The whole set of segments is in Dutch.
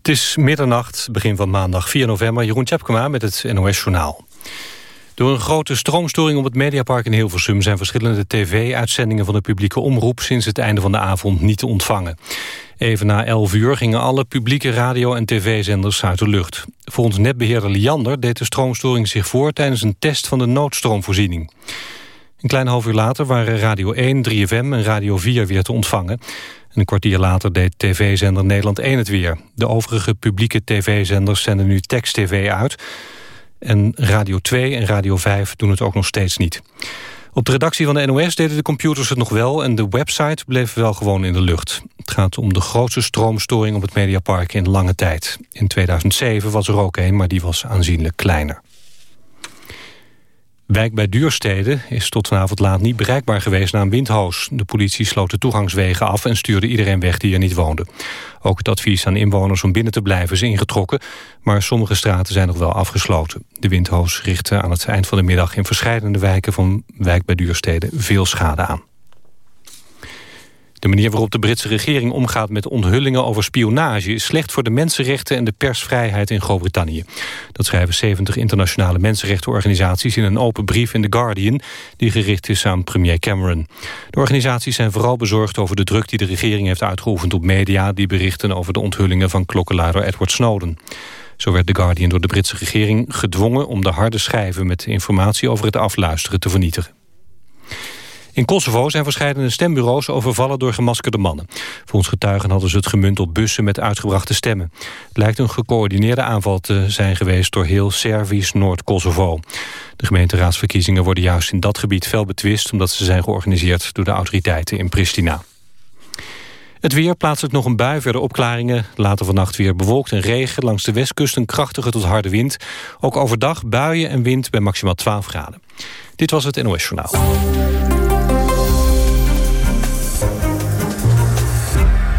Het is middernacht, begin van maandag 4 november. Jeroen Tjepkema met het NOS Journaal. Door een grote stroomstoring op het Mediapark in Hilversum... zijn verschillende tv-uitzendingen van de publieke omroep... sinds het einde van de avond niet te ontvangen. Even na 11 uur gingen alle publieke radio- en tv-zenders uit de lucht. Volgens netbeheerder Liander deed de stroomstoring zich voor... tijdens een test van de noodstroomvoorziening. Een klein half uur later waren Radio 1, 3FM en Radio 4 weer te ontvangen. Een kwartier later deed tv-zender Nederland 1 het weer. De overige publieke tv-zenders zenden nu tekst-tv uit... En Radio 2 en Radio 5 doen het ook nog steeds niet. Op de redactie van de NOS deden de computers het nog wel... en de website bleef wel gewoon in de lucht. Het gaat om de grootste stroomstoring op het Mediapark in lange tijd. In 2007 was er ook een, maar die was aanzienlijk kleiner. Wijk bij Duurstede is tot vanavond laat niet bereikbaar geweest na een windhoos. De politie sloot de toegangswegen af en stuurde iedereen weg die er niet woonde. Ook het advies aan inwoners om binnen te blijven is ingetrokken... maar sommige straten zijn nog wel afgesloten. De windhoos richtte aan het eind van de middag in verschillende wijken van Wijk bij Duurstede veel schade aan. De manier waarop de Britse regering omgaat met onthullingen over spionage... is slecht voor de mensenrechten en de persvrijheid in Groot-Brittannië. Dat schrijven 70 internationale mensenrechtenorganisaties... in een open brief in The Guardian, die gericht is aan premier Cameron. De organisaties zijn vooral bezorgd over de druk die de regering heeft uitgeoefend op media... die berichten over de onthullingen van klokkenluider Edward Snowden. Zo werd The Guardian door de Britse regering gedwongen om de harde schijven... met informatie over het afluisteren te vernietigen. In Kosovo zijn verschillende stembureaus overvallen door gemaskerde mannen. Volgens getuigen hadden ze het gemunt op bussen met uitgebrachte stemmen. Het lijkt een gecoördineerde aanval te zijn geweest door heel Servisch Noord-Kosovo. De gemeenteraadsverkiezingen worden juist in dat gebied fel betwist... omdat ze zijn georganiseerd door de autoriteiten in Pristina. Het weer plaatselijk nog een bui, verder opklaringen. Later vannacht weer bewolkt en regen. Langs de westkust een krachtige tot harde wind. Ook overdag buien en wind bij maximaal 12 graden. Dit was het NOS Journaal.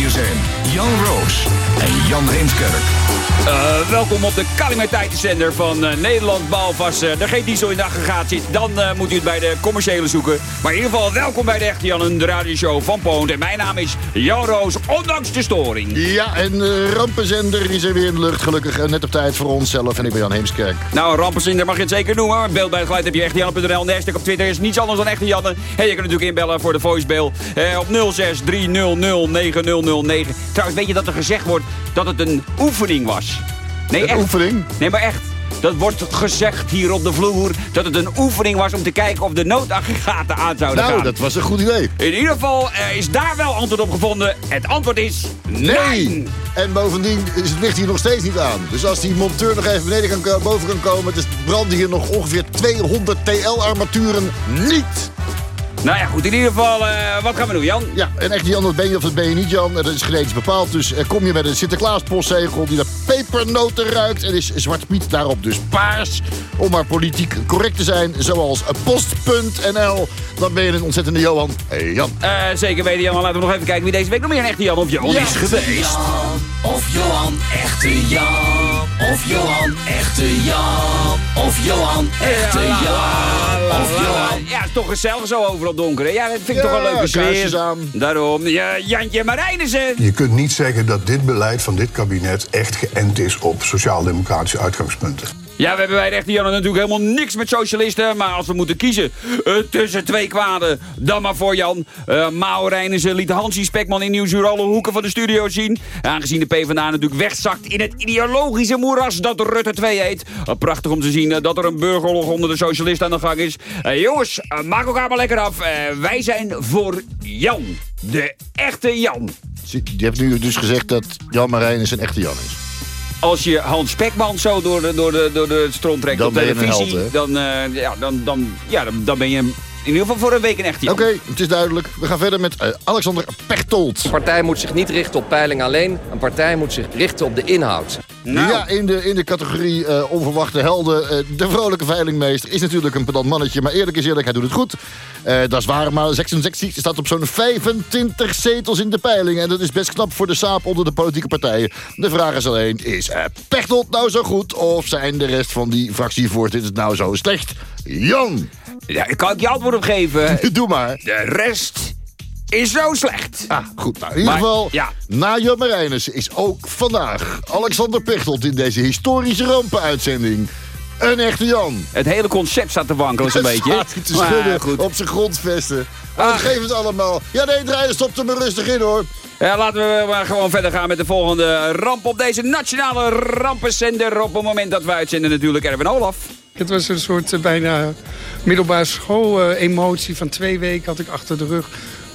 Hier zijn Jan Roos en Jan Heemskerk. Uh, welkom op de calamiteitenzender van uh, Nederland. Behalve als uh, er geen diesel in de aggregaat zit, dan moet u het bij de commerciële zoeken. Maar in ieder geval welkom bij de Echte Jan, de radioshow van Poont. En mijn naam is Jan Roos, ondanks de storing. Ja, en de rampenzender is er weer in de lucht, gelukkig. Net op tijd voor onszelf en ik ben Jan Heemskerk. Nou, rampenzender mag je het zeker noemen. Maar beeld bij het geluid heb je echtejan.nl. De hashtag op Twitter is niets anders dan Echte Janne. En je kunt natuurlijk inbellen voor de voicemail op 06300909. Trouwens, weet je dat er gezegd wordt dat het een oefening was? Nee, een echt. oefening? Nee, maar echt. Dat wordt gezegd hier op de vloer dat het een oefening was om te kijken of de noodaggregaten aan zouden nou, gaan. Nou, dat was een goed idee. In ieder geval er is daar wel antwoord op gevonden. Het antwoord is nee. En bovendien is het licht hier nog steeds niet aan. Dus als die monteur nog even beneden kan, boven kan komen... dus branden hier nog ongeveer 200 TL-armaturen niet. Nou ja, goed. In ieder geval, uh, wat gaan we doen, Jan? Ja, en echt Jan, dat ben je of dat ben je niet, Jan. Dat is genetisch bepaald. Dus uh, kom je met een Sinterklaas postzegel die naar pepernoten ruikt... en is Zwart Piet daarop dus paars. Om maar politiek correct te zijn, zoals post.nl... dan ben je een ontzettende Johan. Hey, Jan. Uh, zeker weten, Jan. Laten we nog even kijken wie deze week nog meer een echte Jan of Johan is geweest. Jan, of Johan, echte Jan. Of Johan, echte Jan. Of Johan, echte Jan. Of Johan. Ja, toch gezellig zo overal donker. Hè? Ja, dat vind ik toch wel een leuke sfeer. aan. Daarom, ja, Jantje Marijnissen. Je kunt niet zeggen dat dit beleid van dit kabinet echt geënt is op sociaal-democratische uitgangspunten. Ja, we hebben bij de Janne natuurlijk helemaal niks met socialisten. Maar als we moeten kiezen uh, tussen twee kwaden, dan maar voor Jan. Uh, Mao Rijnissen liet Hansie Spekman in Nieuwsuur alle hoeken van de studio zien. Aangezien de PvdA natuurlijk wegzakt in het ideologische moeras dat Rutte 2 heet. Uh, prachtig om te zien dat er een burgeroorlog onder de socialisten aan de gang is. jongens, maak elkaar maar lekker af. wij zijn voor Jan. De echte Jan. Je hebt nu dus gezegd dat Jan Marijn een echte Jan is als je Hans Spekman zo door de, door de, door de stront trekt dan op televisie... Held, dan, uh, ja, dan, dan, ja, dan, dan, ben je in ieder geval voor een week een echte Oké, het is duidelijk. We gaan verder met uh, Alexander Pechtold. Een partij moet zich niet richten op peiling alleen. Een partij moet zich richten op de inhoud. Nou. Ja, in de, in de categorie eh, onverwachte helden. eh, de vrolijke veilingmeester is natuurlijk een pedant mannetje. Maar eerlijk is eerlijk, hij doet het goed. Eh, dat is waar, maar 66 staat op zo'n 25 zetels in de peiling. En dat is best knap voor de saap onder de politieke partijen. De vraag is alleen, is uh, Pechtold nou zo goed? Of zijn de rest van die fractievoorzitters nou zo slecht? Jan, Ja, kan ik je antwoord op geven? doe maar. De rest is zo slecht. Ah, goed. Nou, in ieder Maar, geval, ja. na Jan Marijnissen is ook vandaag Alexander Pechtold in deze historische rampenuitzending. Een echte Jan. Het hele concept staat te wankelen zo'n beetje. Staat te schudden goed. op zijn grondvesten. Maar Ah. geef het allemaal. Ja, nee, draaien, stop er maar rustig in, hoor. Ja, laten we maar gewoon verder gaan met de volgende ramp op deze nationale rampenzender. Op het moment dat we uitzenden natuurlijk Erwin Olaf. Het was een soort eh, bijna middelbare school-emotie van twee weken had ik achter de rug.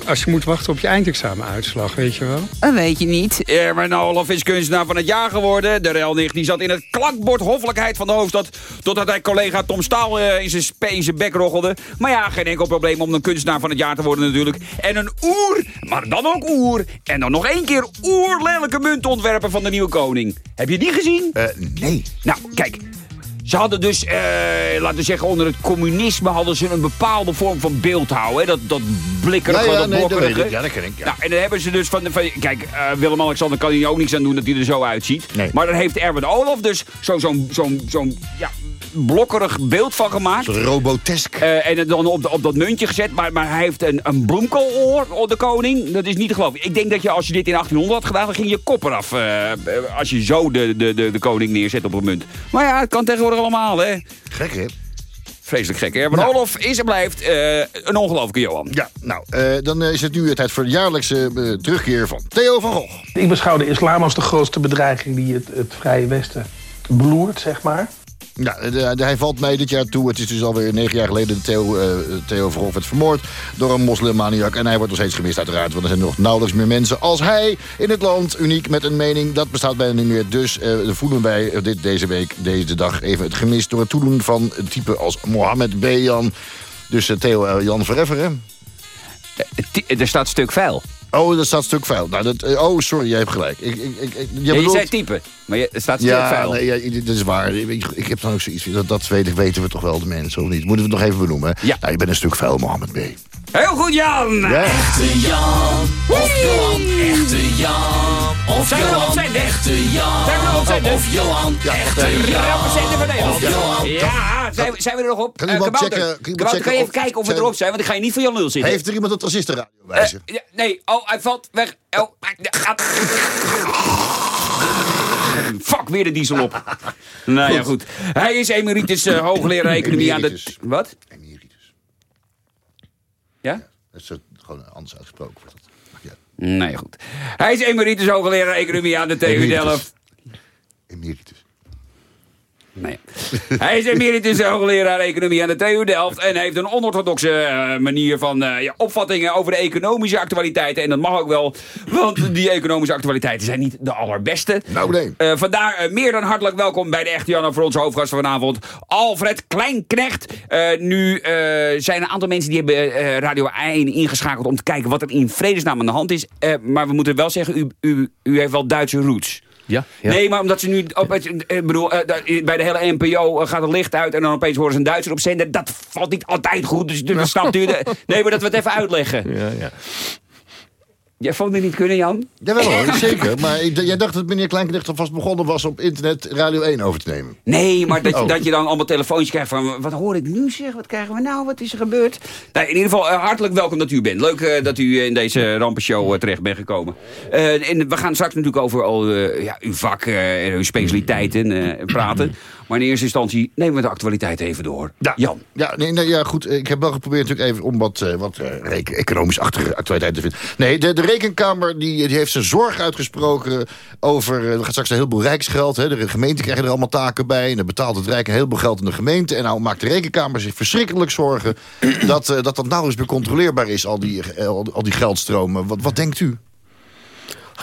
Als je moet wachten op je eindexamenuitslag, weet je wel. Dat weet je niet. Erwin Olaf is kunstenaar van het jaar geworden. De relnicht die zat in het klankbord hoffelijkheid van de hoofdstad... totdat hij collega Tom Staal eh, in zijn zijn bek roggelde. Maar ja, geen enkel probleem om een kunstenaar van het jaar te worden natuurlijk. En een oer, maar dan ook oer. En dan nog één keer oerlelijke munt ontwerpen van de nieuwe koning. Heb je die gezien? Eh, nee. Nou, kijk. Ze hadden dus, eh, laten we zeggen, onder het communisme hadden ze een bepaalde vorm van beeldhouw. Hè? Dat, dat blikkerige, Ja, ja, dat nee, blokkerige. ik. Ja, dat ken ik, ja. Nou, en dan hebben ze dus van, van kijk, eh, Willem-Alexander kan hier ook niks aan doen dat hij er zo uitziet. Nee. Maar daar heeft Erwin Olaf dus zo'n zo'n zo'n zo'n ja, blokkerig beeld van gemaakt. Robotesk. Eh, en dan op, de- op dat muntje gezet. Maar, maar hij heeft een, een bloemkooloor op de koning. Dat is niet te geloven. Ik denk dat je als je dit in 1800 had gedaan, dan ging je kop eraf. eh, als je zo de, de, de, de koning neerzet op een munt. Maar ja, het kan tegenwoordig allemaal, hè. Gek, hè? Vreselijk gek, hè. Maar Olof is en blijft eh, een ongelooflijke Johan. Ja, nou, eh, dan is het nu tijd voor de jaarlijkse eh, terugkeer van Theo van Gogh. Ik beschouw de islam als de grootste bedreiging die het, het Vrije Westen beloert, zeg maar. Ja, hij valt mij dit jaar toe. Het is dus alweer negen jaar geleden dat Theo, eh, Theo Gogh werd vermoord door een moslimmaniak. En hij wordt nog steeds gemist uiteraard, want er zijn nog nauwelijks meer mensen als hij in het land. Uniek met een mening, dat bestaat bijna niet meer. Dus eh, voelen wij dit, deze week, deze dag even het gemist door het toedoen van type als Mohammed B. Jan. Dus eh, Theo Jan? Eh, Er staat stuk vuil. Oh, dat staat stuk vuil. Nou, dat, eh, oh, sorry, jij hebt gelijk. Ik, ik, ik, Ja, je bedoelt- zei type, maar je, er staat stuk Ja, vuil. nee, ja, dat is waar. Ik, ik heb dan ook zoiets. Dat, dat weten, weten we toch wel, de mensen, of niet? Moeten we het nog even benoemen? Ja. Nou, je bent een stuk vuil, Mohammed B. Heel goed, Jan! Ja. Echte Jan, of Johan, echte Jan. Of Zijn we op Johan, zender? echte Jan. Zijn we op zender? Of Johan, echte Jan. Van Nederland. Of Johan. Ja, zijn, we- zijn we er nog op? Kan Eh, iemand Kabouter, checken- kan iemand Kabouter, kan je even checken of- kijken of we zijn- erop zijn? Want ik ga je niet voor Jan Lul zitten. Heeft er iemand een transistorradio bij Eh, zich? ja, nee, oh, hij valt weg. Oh. Fuck, weer de diesel op. nou ja, goed. Hij is emeritus eh, hoogleraar economie aan de... Emeritus. Wat? Emeritus. Ja? Dat is eh, gewoon anders uitgesproken. wordt dat. Nee, goed. Hij is emeritus hoogleraar economie aan de TU. Delft. Emeritus. Nee. Hij is emeritus hoogleraar economie aan de TU Delft... en heeft een onorthodoxe eh, manier van eh, ja, opvattingen over de economische actualiteiten. En dat mag ook wel, want die economische actualiteiten zijn niet de allerbeste. Nou, nee. Eh, vandaar meer dan hartelijk welkom bij de Echte Janne voor onze hoofdgast van vanavond, Alfred Kleinknecht. Nu zijn een aantal mensen die hebben Radio 1 ingeschakeld om te kijken wat er in vredesnaam aan de hand is. Maar we moeten wel zeggen, u, u, u heeft wel Duitse roots. Ja, ja. Nee, maar omdat ze nu... Op, het- eh, ik bedoel, eh, daar- bij de hele NPO eh, gaat het licht uit... en dan opeens horen ze een Duitser op zender. Dat valt niet altijd goed, dus dus snapt u... Nee, maar dat we het even uitleggen. Ja, ja. Jij vond het niet kunnen, Jan? Jawel hoor, zeker. Maar jij dacht dat meneer Kleinknecht alvast begonnen was op internet Radio 1 over te nemen. Nee, maar dat je, Oh. dat je dan allemaal telefoontjes krijgt van... wat hoor ik nu zeg, wat krijgen we nou, wat is er gebeurd? Nou, in ieder geval, eh, hartelijk welkom dat u bent. Leuk eh, dat u in deze rampenshow eh, terecht bent gekomen. Eh, en we gaan straks natuurlijk over al eh, ja, uw vak eh, en uw specialiteiten eh, praten. Maar in eerste instantie nemen we de actualiteit even door. Jan. Ja, nee, nee, ja, goed. Ik heb wel geprobeerd natuurlijk even om wat, eh, wat eh, reken- economisch-achtige actualiteit te vinden. Nee, de, de rekenkamer die, die heeft zijn zorg uitgesproken over... eh, Er gaat straks een heleboel rijksgeld. Hè. De gemeenten krijgen er allemaal taken bij. En dan betaalt het Rijk een heleboel geld aan de gemeente. En nou maakt de rekenkamer zich verschrikkelijk zorgen... dat dat, dat nauwelijks meer controleerbaar is, al die, al, al die geldstromen. Wat, wat denkt u?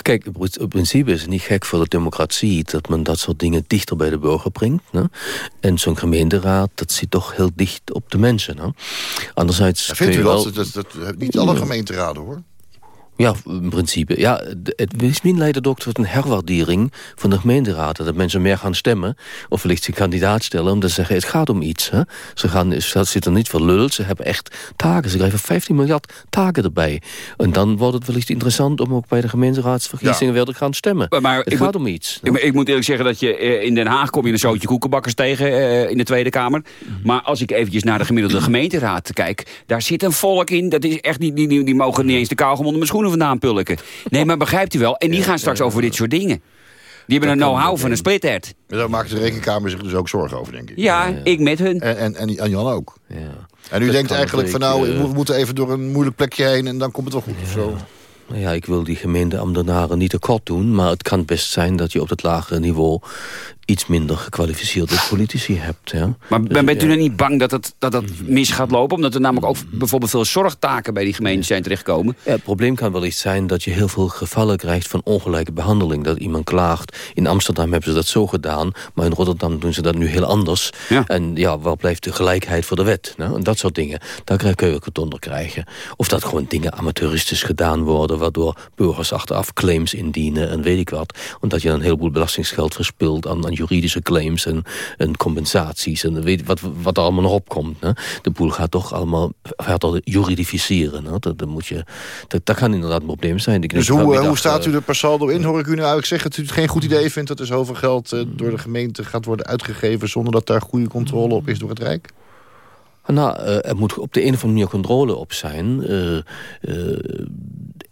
Kijk, in pr- in principe is het niet gek voor de democratie... dat men dat soort dingen dichter bij de burger brengt. Ne? En zo'n gemeenteraad, dat zit toch heel dicht op de mensen. Ne? Anderzijds Ja, vindt u wel... dat, dat- Niet alle gemeenteraden, hoor. Ja, in principe. Ja, het misschien leidt het ook tot een herwaardering van de gemeenteraden. Dat mensen meer gaan stemmen of wellicht zich kandidaat stellen... omdat ze zeggen, het gaat om iets. Hè? Ze, gaan, ze zitten niet voor lul, ze hebben echt taken. Ze krijgen 15 miljard taken erbij. En dan wordt het wellicht interessant om ook bij de gemeenteraadsverkiezingen weer te gaan stemmen. Maar het ik gaat moet- om iets. Ik, ik moet eerlijk zeggen dat je eh, in Den Haag kom je een zootje koekenbakkers tegen eh, in de Tweede Kamer. Maar als ik eventjes naar de gemiddelde gemeenteraad kijk, daar zit een volk in. Dat is echt niet, die, die, die mogen niet eens de kauwgom onder mijn schoenen vandaan pulken. Nee, maar begrijpt u wel? En die gaan straks over dit soort dingen. Die hebben een know-how van een splithert. En Daar maakt de rekenkamer zich dus ook zorgen over, denk ik. Ja, ik met hun. En, en, en, en Jan ook. Ja. En u Dat denkt eigenlijk van nou, we moeten even door een moeilijk plekje heen... en dan komt het wel goed of zo. Nou ja, ik wil die gemeenteambtenaren niet tekort doen... maar het kan best zijn dat je op het lagere niveau... iets minder gekwalificeerde politici hebt. Ja. Maar Dus, ben- bent u dan niet bang dat het, dat het mis gaat lopen? Omdat er namelijk ook bijvoorbeeld veel zorgtaken bij die gemeentes zijn terechtgekomen. Ja, het probleem kan wellicht zijn dat je heel veel gevallen krijgt van ongelijke behandeling. Dat iemand klaagt. In Amsterdam hebben ze dat zo gedaan, maar in Rotterdam doen ze dat nu heel anders. Ja. En ja, waar blijft de gelijkheid voor de wet? Nou, en dat soort dingen. Daar kun je ook het onder krijgen. Of dat gewoon dingen amateuristisch gedaan worden, waardoor burgers achteraf claims indienen en weet ik wat. Omdat je dan een heleboel belastingsgeld verspilt aan, aan juridische claims en, en compensaties en weet, wat, wat er allemaal nog opkomt. Hè. De boel gaat toch allemaal verder juridificeren. Hè. Dat, dat, moet je, dat, dat kan inderdaad een probleem zijn. Ik Dus hoe, eh, vanmiddag, hoe staat u eh, er per saldo in? Hoor ik u nou eigenlijk zeggen dat u het geen goed idee vindt... dat er zoveel geld eh, door de gemeente gaat worden uitgegeven... zonder dat daar goede controle op is door het Rijk? Nou, er moet op de een of andere manier controle op zijn.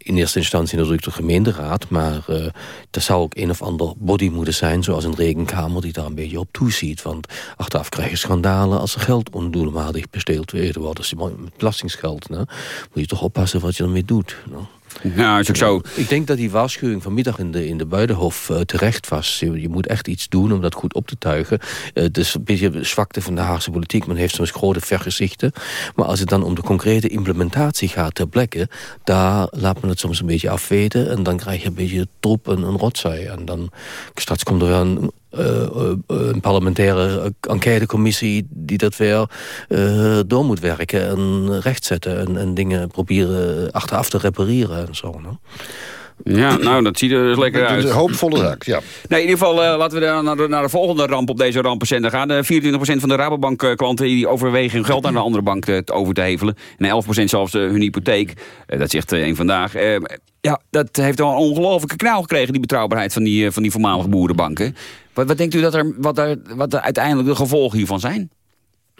In eerste instantie natuurlijk de gemeenteraad... maar eh er zou ook een of ander body moeten zijn... zoals een rekenkamer die daar een beetje op toeziet. Want achteraf krijg je schandalen als er geld ondoelmatig besteeld wordt. Dus met belastingsgeld, nou, moet je toch oppassen wat je ermee doet. Nou. Is zo. Ik denk dat die waarschuwing vanmiddag in de, in de Buitenhof eh, terecht was. Je, moet echt iets doen om dat goed op te tuigen. Eh, het is een beetje de zwakte van de Haagse politiek. Men heeft soms grote vergezichten. Maar als het dan om de concrete implementatie gaat ter plekke... daar laat men het soms een beetje afweten. En dan krijg je een beetje troep en een rotzooi. En dan straks komt er wel eh, eh, een parlementaire enquêtecommissie die dat weer eh, door moet werken en rechtzetten en, en dingen proberen achteraf te repareren en zo. No? Ja, nou, dat ziet er dus lekker uit. de hoopvolle zaak, ja. Nee, in ieder geval laten we dan naar de, naar de volgende ramp op deze rampencenter gaan. Eh, 24% van de Rabobank-klanten die overwegen hun geld aan een andere bank te, te over te hevelen. En 11% zelfs hun hypotheek. Dat zegt een vandaag. Eh, ja, dat heeft wel een ongelofelijke knauw gekregen, die betrouwbaarheid van die, van die voormalige boerenbanken. Wat, wat denkt u dat er, wat, er, wat er uiteindelijk de gevolgen hiervan zijn?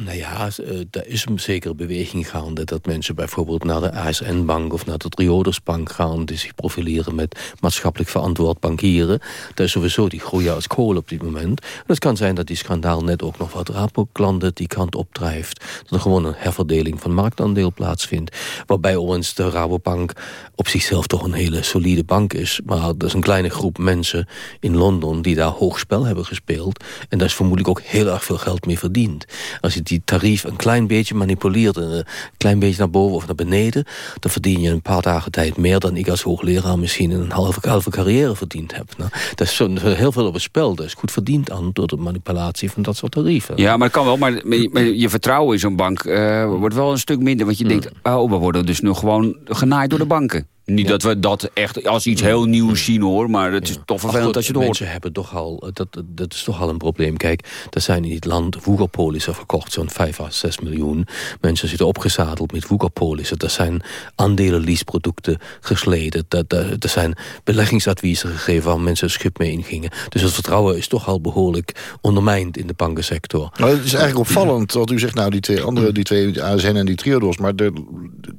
Nou ja, eh, daar is een zekere beweging gaande... dat mensen bijvoorbeeld naar de ASN-bank of naar de Triodos-bank gaan... die zich profileren met maatschappelijk verantwoord bankieren. Daar is sowieso die groeien als kool op dit moment. En het kan zijn dat die schandaal net ook nog wat Rabobank-klanten die kant opdrijft. Dat er gewoon een herverdeling van marktaandeel plaatsvindt. Waarbij overigens de Rabobank op zichzelf toch een hele solide bank is. Maar er is een kleine groep mensen in Londen die daar hoog spel hebben gespeeld. En daar is vermoedelijk ook heel erg veel geld mee verdiend. Als je die tarief een klein beetje manipuleert... en een klein beetje naar boven of naar beneden... dan verdien je een paar dagen tijd meer... dan ik als hoogleraar misschien in een halve, halve carrière verdiend heb. Nou, dat is heel veel op het spel. Dat is goed verdiend aan door de manipulatie van dat soort tarieven. Ja, maar dat kan wel. Maar, je vertrouwen in zo'n bank eh, wordt wel een stuk minder. Want je denkt, oh, we worden dus nog gewoon genaaid door de banken. Niet dat we dat echt als iets heel nieuws zien hoor. Maar het is toch vervelend Ach, als je het hoort. Mensen hebben toch al, dat, dat is toch al een probleem. Kijk, er zijn in dit land woekerpolissen verkocht, zo'n 5 à 6 miljoen. Mensen zitten opgezadeld met woekerpolissen. Er zijn aandelen leaseproducten gesleden. Er, er, er zijn beleggingsadviezen gegeven waar mensen een schip mee ingingen. Dus het vertrouwen is toch al behoorlijk ondermijnd in de bankensector. Maar het is eigenlijk opvallend, want u zegt nou die twee andere, die twee ASN en die Triodos. Maar de,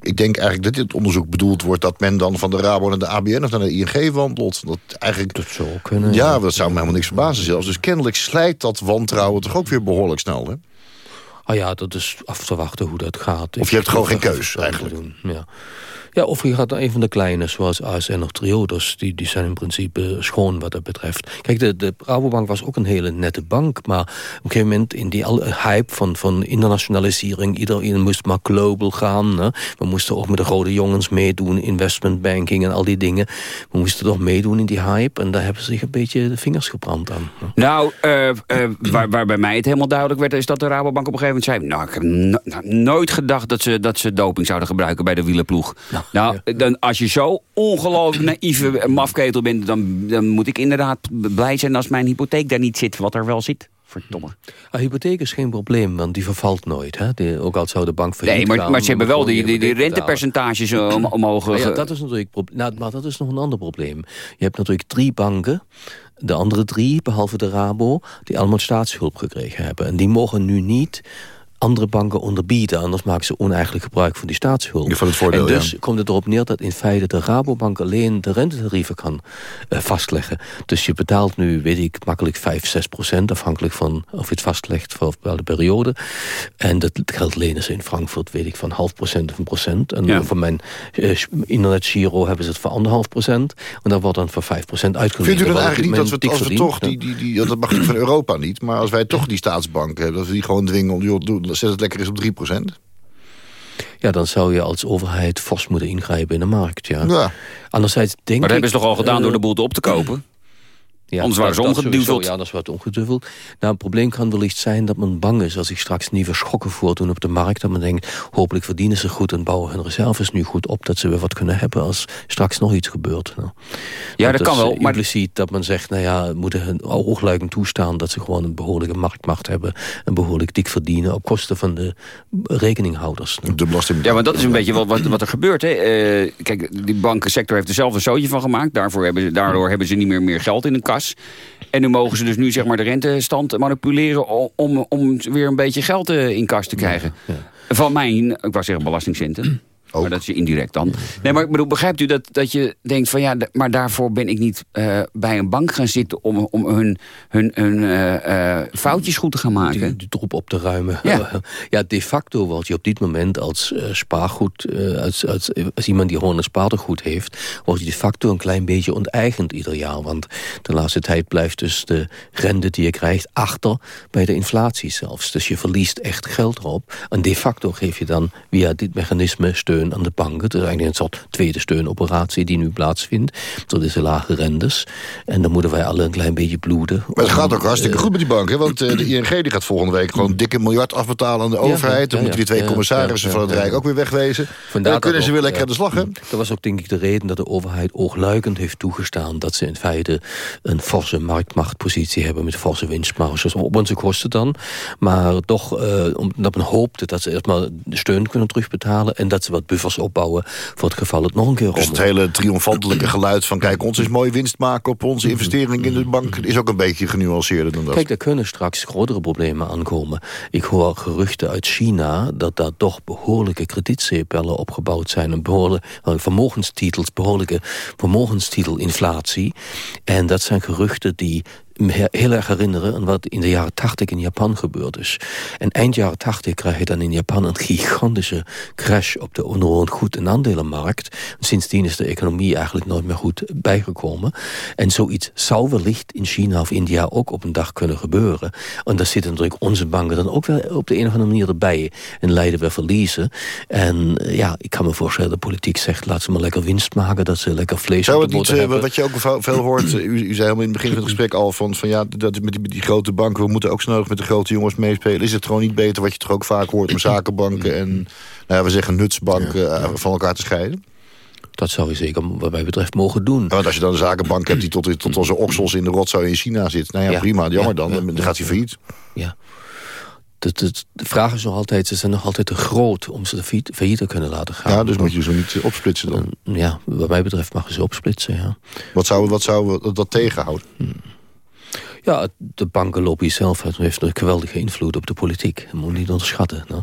ik denk eigenlijk dat dit onderzoek bedoeld wordt dat men dan van de Rabo naar de ABN of naar de ING wandelt. Dat eigenlijk. Dat zou kunnen. Ja, dat zou me helemaal niks verbazen zelfs. Dus kennelijk slijt dat wantrouwen toch ook weer behoorlijk snel, hè? Ah ja, dat is af te wachten hoe dat gaat. Of je hebt gewoon geen keus, eigenlijk. Doen. Ja. Ja, of je gaat naar een van de kleine, zoals ASN of Triodos. Die, die zijn in principe schoon wat dat betreft. Kijk, de, de Rabobank was ook een hele nette bank. Maar op een gegeven moment in die al- hype van, van internationalisering... iedereen moest maar global gaan. Hè. We moesten ook met de rode jongens meedoen. Investment banking en al die dingen. We moesten toch meedoen in die hype. En daar hebben ze zich een beetje de vingers gebrand aan. hè. Nou, eh, eh, waar, waar bij mij het helemaal duidelijk werd... is dat de Rabobank op een gegeven moment zei... nou, ik heb no- nou, nooit gedacht dat ze, dat ze doping zouden gebruiken bij de wielerploeg. Nou, dan, als je zo ongelooflijk naïeve mafketel bent... Dan, dan moet ik inderdaad blij zijn als mijn hypotheek daar niet zit. Wat er wel zit. Verdomme. Ah, hypotheek is geen probleem, want die vervalt nooit. Hè? Die- ook al zou de bank failliet Nee, maar, gaan, maar ze hebben wel die, die, die rentepercentages eh, om, omhoog. Ja, ge- dat is natuurlijk nou, maar dat is nog een ander probleem. Je hebt natuurlijk drie banken, de andere drie, behalve de Rabo, die allemaal staatshulp gekregen hebben. En die mogen nu niet andere banken onderbieden, anders maken ze oneigenlijk gebruik van die staatshulp. Ja, van het voordeel, en dus ja. komt het erop neer dat in feite de Rabobank alleen de rentetarieven kan eh, vastleggen. Dus je betaalt nu, weet ik, makkelijk 5, 6 procent, afhankelijk van of je het vastlegt voor een bepaalde periode. En dat geld lenen ze in Frankfurt, weet ik, van half procent of een procent. En Ja. voor mijn eh, internetgiro hebben ze het voor anderhalf procent. En dat wordt dan voor 5 procent uitgeleend. Vindt u Terwijl eigenlijk niet dat we, als we toch die, die, die, dat mag van Europa niet, maar als wij toch die staatsbanken hebben, dat we die gewoon dwingen om, joh, zet het lekker eens op 3% Ja, dan zou je als overheid fors moeten ingrijpen in de markt. Ja. Ja. Anderzijds denk maar dat hebben ik, ze toch al gedaan door de boel op te kopen? Ja, Anders waren ze Ja, dat is wat omgeduweld. Nou, het probleem kan wellicht zijn dat men bang is... als zich straks nieuwe schokken voordoen op de markt... dat men denkt, hopelijk verdienen ze goed... en bouwen hun reserves nu goed op... dat ze weer wat kunnen hebben als straks nog iets gebeurt. Nou. Ja, dat kan is, wel, eh, maar- Impliciet dat men zegt, nou ja... we moeten hun oogluikend toestaan... dat ze gewoon een behoorlijke marktmacht hebben... en behoorlijk dik verdienen... op kosten van de rekeninghouders. Nou. De belasting. Ja, maar dat is een beetje wat, wat, wat er gebeurt. Hè. Eh, kijk, die bankensector heeft er zelf een zootje van gemaakt. Daarvoor hebben ze, daardoor hebben ze niet meer, meer geld in de kas. En nu mogen ze dus nu zeg maar, de rentestand manipuleren... om, om weer een beetje geld eh, in kas te krijgen. Van mijn, ik wou zeggen belastingcenten. Maar dat is indirect dan. Nee, maar ik bedoel, begrijpt u dat, dat je denkt van ja, maar daarvoor ben ik niet eh, bij een bank gaan zitten om, om hun, hun, hun eh, eh, foutjes goed te gaan maken? die troep op te ruimen. Ja. Ja. de facto word je op dit moment als spaargoed, als, als, als iemand die gewoon een spaartegoed heeft, word je de facto een klein beetje onteigend ieder jaar. Want de laatste tijd blijft dus de rente die je krijgt achter bij de inflatie zelfs. Dus je verliest echt geld erop. En de facto geef je dan via dit mechanisme steun aan de banken. Het is eigenlijk een soort tweede steunoperatie die nu plaatsvindt. Door deze lage rentes. En dan moeten wij alle een klein beetje bloeden. Maar het om, gaat ook hartstikke eh, goed met die bank. Hè? Want eh, de ING die gaat volgende week gewoon dikke miljard afbetalen aan de overheid. Dan moeten die twee commissarissen van het Rijk ook weer wegwezen. Vandaar dan kunnen dat ze weer lekker aan de slag, hè? Dat was ook denk ik de reden dat de overheid oogluikend heeft toegestaan... dat ze in feite een forse marktmachtpositie hebben... met forse winstmarges. Op onze kosten dan. Maar toch, eh, omdat men hoopte dat ze erstmal de steun kunnen terugbetalen... en dat ze wat buffers opbouwen voor het geval het nog een keer Dus rommelt. het hele triomfantelijke geluid van... kijk, ons is mooi winst maken op onze investering in de bank... is ook een beetje genuanceerder dan dat. Kijk, er kunnen straks grotere problemen aankomen. Ik hoor geruchten uit China dat daar toch behoorlijke kredietzeepellen opgebouwd zijn. Een behoorlijke eh, vermogenstitels, behoorlijke vermogenstitelinflatie. En dat zijn geruchten die me heel erg herinneren aan wat in de jaren 80 in Japan gebeurd is. En eind jaren 80 krijg je dan in Japan een gigantische crash op de onroerend goed- en aandelenmarkt. Sindsdien is de economie eigenlijk nooit meer goed bijgekomen. En zoiets zou wellicht in China of India ook op een dag kunnen gebeuren. En daar zitten natuurlijk onze banken dan ook wel op de een of andere manier erbij. En leiden we verliezen. En eh, ja, ik kan me voorstellen, de politiek zegt, laat ze maar lekker winst maken, dat ze lekker vlees Zou op het niet, eh, hebben. wat je ook veel, veel hoort... eh, u, u zei helemaal in het begin van het gesprek al van... van ja, dat met die, met die grote banken... we moeten ook snel met de grote jongens meespelen. Is het gewoon niet beter wat je toch ook vaak hoort... om zakenbanken en, nou ja, we zeggen nutsbanken... eh, van elkaar te scheiden? Dat zou je zeker wat mij betreft mogen doen. Want als je dan een zakenbank hebt die tot, tot onze oksels in de rotzooi in China zit... nou ja, Ja. prima, jammer Ja, dan, dan ja, gaat hij failliet. Ja. De, de, de vraag is nog altijd, ze zijn nog altijd te groot om ze failliet, failliet te kunnen laten gaan. Ja, dus moet je ze niet opsplitsen dan. Ja, wat mij betreft mag je ze opsplitsen, ja. Wat zou, wat zou dat tegenhouden? Ja, de bankenlobby zelf heeft een geweldige invloed op de politiek. Dat moet je niet onderschatten. Nou,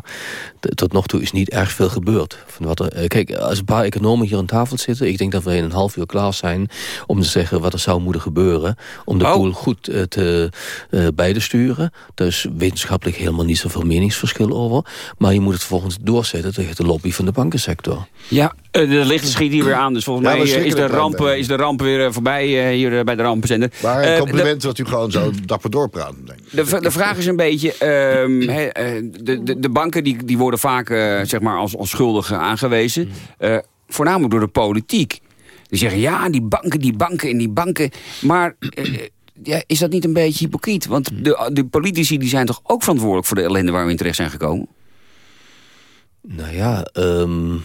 de- tot nog toe is niet erg veel gebeurd. Van wat er, eh, kijk, als een paar economen hier aan tafel zitten... ik denk dat we in een half uur klaar zijn om te zeggen wat er zou moeten gebeuren... om de Oh. goed eh, te, eh, bij te sturen. Daar is wetenschappelijk helemaal niet zoveel meningsverschil over. Maar je moet het volgens doorzetten tegen de lobby van de bankensector. Ja, eh, de lichten schieten hier weer aan. Dus volgens Ja, mij eh, is, de ramp, eh, is de ramp weer eh, voorbij eh, hier eh, bij de rampenzender. Maar Eh, een compliment dat u gewoon zo dapper doorpraat. denk ik. De, de, vraag is een beetje, ehm, hè, eh, de, de, de banken die, die worden vaak eh, zeg maar als onschuldigen aangewezen. eh, voornamelijk door de politiek. Die zeggen, ja, die banken, die banken en die banken. Maar eh, ja, is dat niet een beetje hypocriet? Want de, de politici die zijn toch ook verantwoordelijk voor de ellende waar we in terecht zijn gekomen? Nou ja, ehm,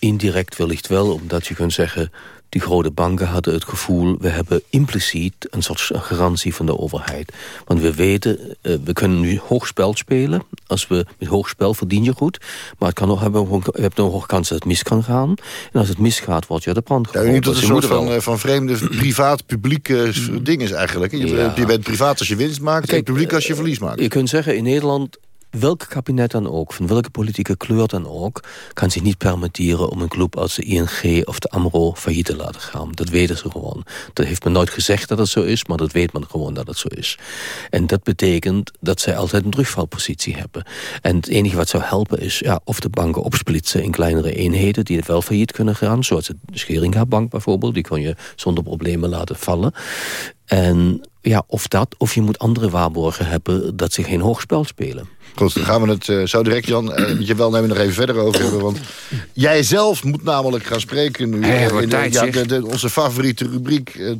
indirect wellicht wel, omdat je kunt zeggen... die grote banken hadden het gevoel... we hebben impliciet een soort garantie van de overheid. Want we weten, eh, we kunnen nu hoog spel spelen. Als we met hoog spel verdien je goed. Maar het kan nog, hebben, we hebben een hoge kans dat het mis kan gaan. En als het misgaat, wordt je de brand Ja, gegooid. niet dat Dus een je soort van, wel- eh, van vreemde privaat-publiek ding is eigenlijk. Je, Ja. je bent privaat als je winst maakt en publiek als je verlies maakt. Je kunt zeggen, in Nederland, welk kabinet dan ook... van welke politieke kleur dan ook... kan zich niet permitteren om een club als de ING of de AMRO failliet te laten gaan. Dat weten ze gewoon. Dat heeft men nooit gezegd dat het zo is... maar dat weet men gewoon dat het zo is. En dat betekent dat zij altijd een terugvalpositie hebben. En het enige wat zou helpen is... Ja, of de banken opsplitsen in kleinere eenheden... die wel failliet kunnen gaan. Zoals de Scheringa-bank bijvoorbeeld. Die kon je zonder problemen laten vallen. En ja, of dat, of je moet andere waarborgen hebben... dat ze geen hoogspel spelen. Goed, dan gaan we het eh, zo direct, Jan, eh, met je welnemen nog even verder over hebben. Want jij zelf moet namelijk gaan spreken nu. Hé, eh, wat in tijd, ja, zeg. de, de- onze favoriete rubriek. eh,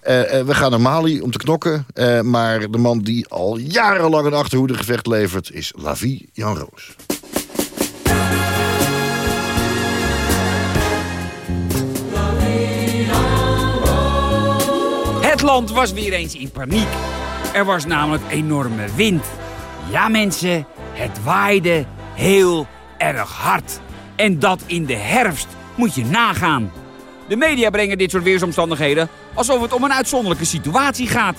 eh, eh, we gaan naar Mali om te knokken. eh, maar de man die al jarenlang een achterhoedegevecht levert... is Lavie Jan Roos. Land was weer eens in paniek. Er was namelijk enorme wind. Ja mensen, het waaide heel erg hard. En dat in de herfst moet je nagaan. De media brengen dit soort weersomstandigheden alsof het om een uitzonderlijke situatie gaat.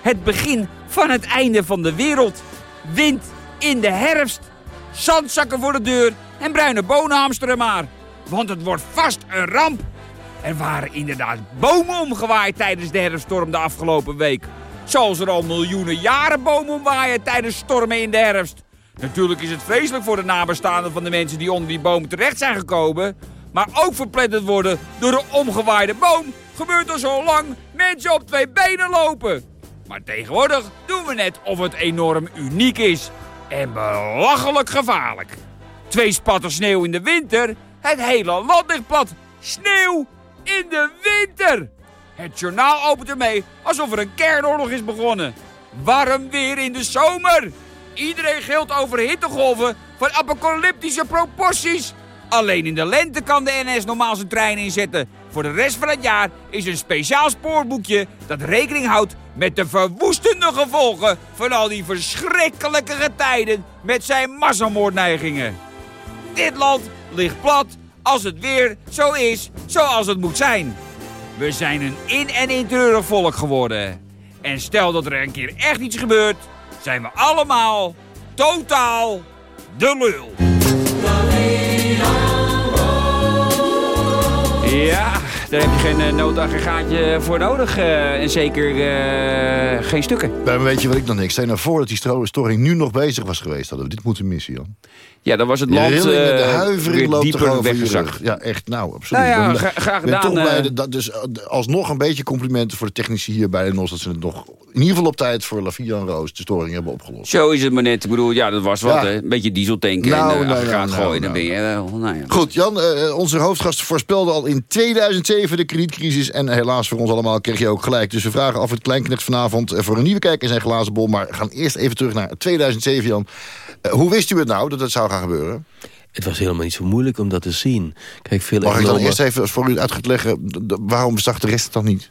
Het begin van het einde van de wereld. Wind in de herfst. Zandzakken voor de deur en bruine bonen hamsteren maar. Want het wordt vast een ramp. Er waren inderdaad bomen omgewaaid tijdens de herfststorm de afgelopen week. Zoals er al miljoenen jaren bomen omwaaien tijdens stormen in de herfst. Natuurlijk is het vreselijk voor de nabestaanden van de mensen die onder die bomen terecht zijn gekomen. Maar ook verpletterd worden door een omgewaaide boom gebeurt al zo lang mensen op twee benen lopen. Maar tegenwoordig doen we net of het enorm uniek is. En belachelijk gevaarlijk. Twee spatten sneeuw in de winter, het hele land ligt plat. Sneeuw in de winter! Het journaal opent ermee alsof er een kernoorlog is begonnen. Warm weer in de zomer. Iedereen gilt over hittegolven van apocalyptische proporties. Alleen in de lente kan de NS normaal zijn trein inzetten. Voor de rest van het jaar is een speciaal spoorboekje dat rekening houdt met de verwoestende gevolgen van al die verschrikkelijke getijden met zijn massamoordneigingen. Dit land ligt plat als het weer zo is zoals het moet zijn. We zijn een in- en in treurig volk geworden. En stel dat er een keer echt iets gebeurt, zijn we allemaal totaal de lul. Daar heb je geen uh, noodaggregaatje voor nodig. eh, en zeker eh, geen stukken. Weet je wat ik dan niks? Stel je nou voor dat die storing nu nog bezig was geweest. Hadden we dit moeten missen, Jan. Ja, dan was het land rillingen, de eh, huivering loopt dieper weggezakt. Ja, echt, nou, absoluut. Nou ja, gra- graag gedaan, toch blij eh. dat- dus eh, alsnog een beetje complimenten voor de technici hier bij de NOS... dat ze het nog in ieder geval op tijd voor Lafia en Roos de storing hebben opgelost. Zo is het maar net. Ik bedoel, ja, dat was wat. Ja. hè. Een beetje diesel tanken Nou, en uh, nou, aggregaat gooien. dan ben je nou ja. Goed, Jan, eh, onze hoofdgast voorspelde al in 2007 de kredietcrisis. En helaas voor ons allemaal kreeg je ook gelijk. Dus we vragen af het Kleinknecht vanavond eh, voor een nieuwe kijk in zijn glazen bol. Maar we gaan eerst even terug naar 2007, Jan. Eh, hoe wist u het nou dat het zou gaan gebeuren? Het was helemaal niet zo moeilijk om dat te zien. Kijk, veel Mag ik dan eerst even voor u uit gaan leggen... d- d- waarom zag de rest het dan niet?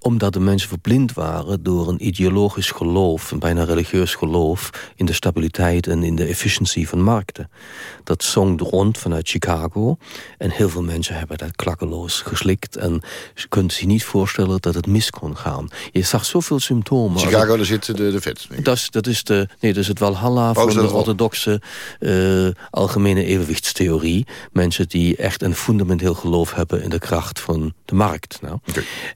Omdat de mensen verblind waren door een ideologisch geloof... een bijna religieus geloof... in de stabiliteit en in de efficiëntie van markten. Dat zong rond vanuit Chicago. En heel veel mensen hebben dat klakkeloos geslikt... en ze kunnen zich niet voorstellen dat het mis kon gaan. Je zag zoveel symptomen. Chicago, daar zit de, de vet. Dat is, dat is de, nee, dat is het Walhalla van de orthodoxe eh, algemene evenwichtstheorie. Mensen die echt een fundamenteel geloof hebben in de kracht van de markt. Nou.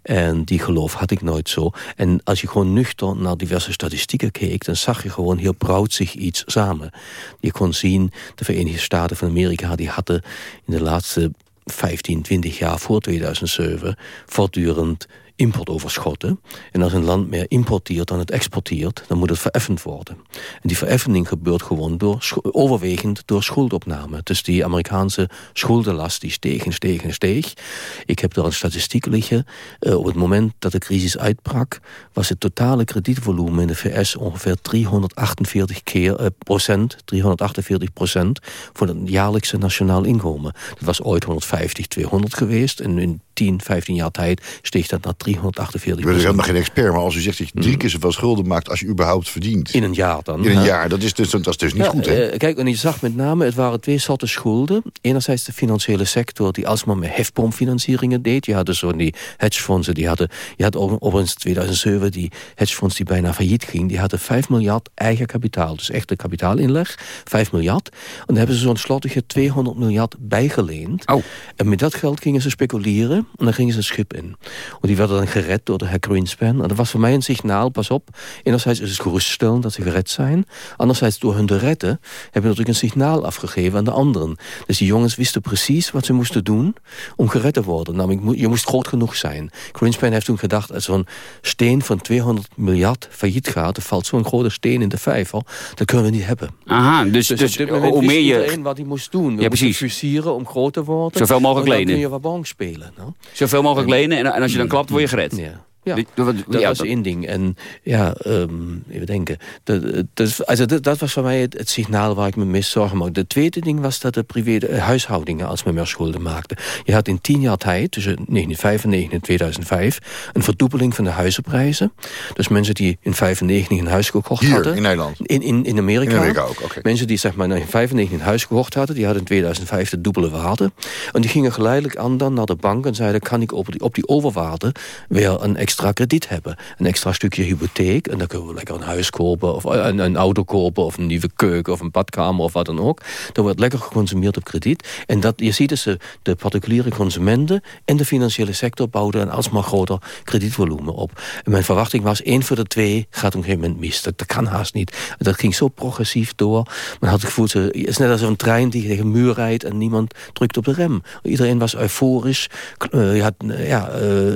En die geloof had ik nooit zo. En als je gewoon nuchter naar diverse statistieken keek... dan zag je gewoon, hier brouwt zich iets samen. Je kon zien, de Verenigde Staten van Amerika... die hadden in de laatste 15, 20 jaar voor 2007... voortdurend importoverschotten. En als een land meer importeert dan het exporteert... dan moet het vereffend worden. En die vereffening gebeurt gewoon door, overwegend door schuldopname. Dus die Amerikaanse schuldenlast die steeg en steeg en steeg. Ik heb er een statistiek liggen. Uh, op het moment dat de crisis uitbrak... was het totale kredietvolume in de VS ongeveer 348 keer, uh, procent... 348 procent van het jaarlijkse nationaal inkomen. Dat was ooit 150, 200 geweest. En in 10, 15 jaar tijd steeg dat naar 348 Ik ben dus helemaal geen expert, maar als u zegt dat je drie keer zoveel schulden maakt als je überhaupt verdient. In een jaar dan. In een jaar, dat is dus, dat is dus niet goed. Hè? Uh, kijk, en je zag met name, het waren twee soorten schulden. Enerzijds de financiële sector die alsmaar met hefboomfinancieringen deed. Je had dus zo die hedgefondsen, die hadden, je had overigens 2007 die hedgefonds die bijna failliet ging. Die hadden 5 miljard eigen kapitaal, dus echte kapitaalinleg. 5 miljard. En dan hebben ze zo'n slottige 200 miljard bijgeleend. Oh. En met dat geld gingen ze speculeren en dan gingen ze een schip in. Want die werden dan gered door de heer Greenspan. En dat was voor mij een signaal, pas op. Enerzijds is het geruststellend dat ze gered zijn. Anderzijds, door hun te redden, hebben we natuurlijk een signaal afgegeven aan de anderen. Dus die jongens wisten precies wat ze moesten doen om gered te worden. Namelijk, je moest groot genoeg zijn. Greenspan heeft toen gedacht, als zo'n steen van 200 miljard failliet gaat, er valt zo'n grote steen in de vijver, dat kunnen we niet hebben. Aha, dus, dus, dus hoe meer je... wat hij moest doen. We ja, precies. om groot te worden. Zoveel mogelijk lenen. dan kun je wat bang spelen. Nou. Zoveel mogelijk lenen en, en als je dan klapt, word je gered. Ja. Ja, dat, was één ding. En ja, um, even denken. Dat, dat, also dat, dat, was voor mij het, het, signaal waar ik me meest zorgen maakte. De tweede ding was dat de privé de huishoudingen alsmaar meer schulden maakten. Je had in tien jaar tijd, tussen 1995 en 2005... een verdubbeling van de huizenprijzen. Dus mensen die in 1995 een huis gekocht Hier, hadden... in Nederland? In, in, in Amerika. In Amerika ook, okay. Mensen die zeg maar in 1995 een huis gekocht hadden... die hadden in 2005 de dubbele waarde. En die gingen geleidelijk aan dan naar de bank en zeiden... kan ik op die, op die overwaarde weer een extra krediet hebben. Een extra stukje hypotheek. En dan kunnen we lekker een huis kopen. Of een, een auto kopen. Of een nieuwe keuken. Of een badkamer. Of wat dan ook. Dan wordt lekker geconsumeerd op krediet. En dat, je ziet dus de, de particuliere consumenten. En de financiële sector bouwden een alsmaar groter kredietvolume op. En mijn verwachting was. één voor de twee gaat op een gegeven moment mis. Dat, kan haast niet. Dat ging zo progressief door. Men had het gevoel. Het is net als een trein die tegen een muur rijdt. En niemand drukt op de rem. Iedereen was euforisch. Uh, je had ja,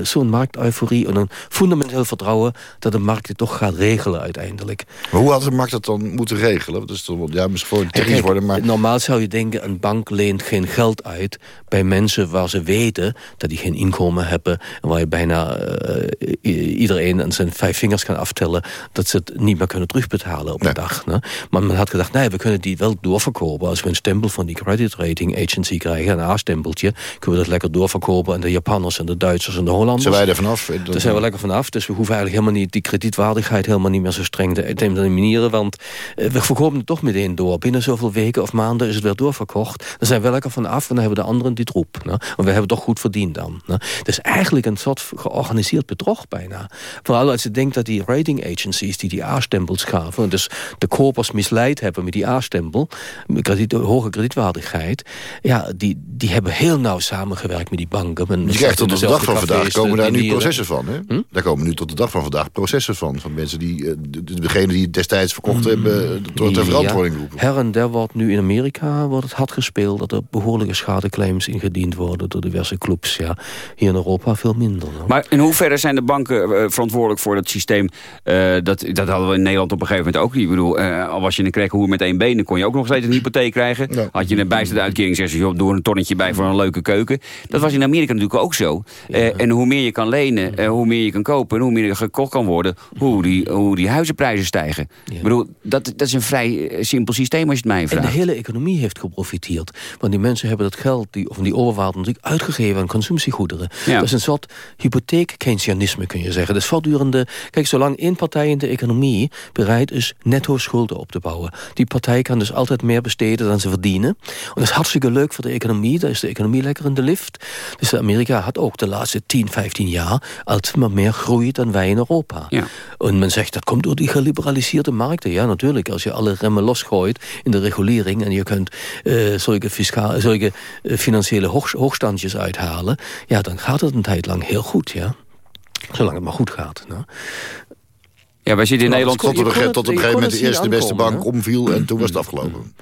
zo'n markteuforie. En fundamenteel vertrouwen dat de markt het toch gaat regelen uiteindelijk. Maar hoe had de markt dat dan moeten regelen? Dat is toch, ja, misschien voor technisch worden, maar... Normaal zou je denken, een bank leent geen geld uit... bij mensen waar ze weten dat die geen inkomen hebben... en waar je bijna uh, iedereen aan zijn vijf vingers kan aftellen... dat ze het niet meer kunnen terugbetalen op een dag. Ne? Maar men had gedacht, nee, we kunnen die wel doorverkopen... als we een stempel van die credit rating agency krijgen... een A-stempeltje, kunnen we dat lekker doorverkopen... en de Japanners en de Duitsers en de Hollanders... Zijn wij er vanaf? Zijn we lekker vanaf. Dus we hoeven eigenlijk helemaal niet die kredietwaardigheid helemaal niet meer zo streng te, te manieren. Want uh, we verkopen het toch meteen door. Binnen zoveel weken of maanden is het weer doorverkocht. Dan zijn we lekker van af en dan hebben de anderen die troep. Nou. Want we hebben toch goed verdiend dan. Nou. Het is eigenlijk een soort georganiseerd bedrog bijna. Vooral als je denkt dat die rating agencies die die A-stempels gaven... dus de kopers misleid hebben met die A-stempel... Krediet, hoge kredietwaardigheid... ja, die, die hebben heel nauw samengewerkt met die banken. Je krijgt tot de dag van vandaag komen daar nu processen van. Hè? Hm? Daar komen nu tot de dag van vandaag processen van. Van mensen die, degene die het destijds verkocht mm, hebben... door ter verantwoording roepen. Her en der wordt nu in Amerika wordt het hard gespeeld... dat er behoorlijke schadeclaims ingediend worden door diverse clubs. Ja. Hier in Europa veel minder. Maar in hoeverre zijn de banken uh, verantwoordelijk voor dat systeem? Uh, dat, dat hadden we in Nederland op een gegeven moment ook. Ik bedoel, uh, al was je een krekkenhoer met één been... dan kon je ook nog steeds een hypotheek krijgen. Ja. Had je een bijstandsuitkering, zeg je... doe een tonnetje bij voor een leuke keuken. Dat was in Amerika natuurlijk ook zo. Ja. en hoe meer je kan lenen, hoe meer je kan kopen... en hoe meer er gekocht kan worden... hoe die, hoe die huizenprijzen stijgen. Ik bedoel, dat, dat is een vrij simpel systeem als je het mij vraagt. En de hele economie heeft geprofiteerd. Want die mensen hebben dat geld, die, of die overwaarde natuurlijk uitgegeven aan consumptiegoederen. Ja. Dat is een soort hypotheek-Keynesianisme, kun je zeggen. Dat is voortdurende... Kijk, zolang één partij in de economie bereid is netto schulden op te bouwen. Die partij kan dus altijd meer besteden dan ze verdienen. En dat is hartstikke leuk voor de economie. Daar is de economie lekker in de lift. Dus Amerika had ook de laatste 10, 15 jaar meer groei dan wij in Europa. Ja. En men zegt dat komt door die geliberaliseerde markten. Ja, natuurlijk. Als je alle remmen losgooit in de regulering... en je kunt uh, zulke, fiscaal, zulke uh, financiële hoog, hoogstandjes uithalen... ja, dan gaat het een tijd lang heel goed, ja. Zolang het maar goed gaat. Nou. Ja, wij zitten in Nederland... Tot, op een gegeven moment de eerste beste bank omviel... en toen was het afgelopen.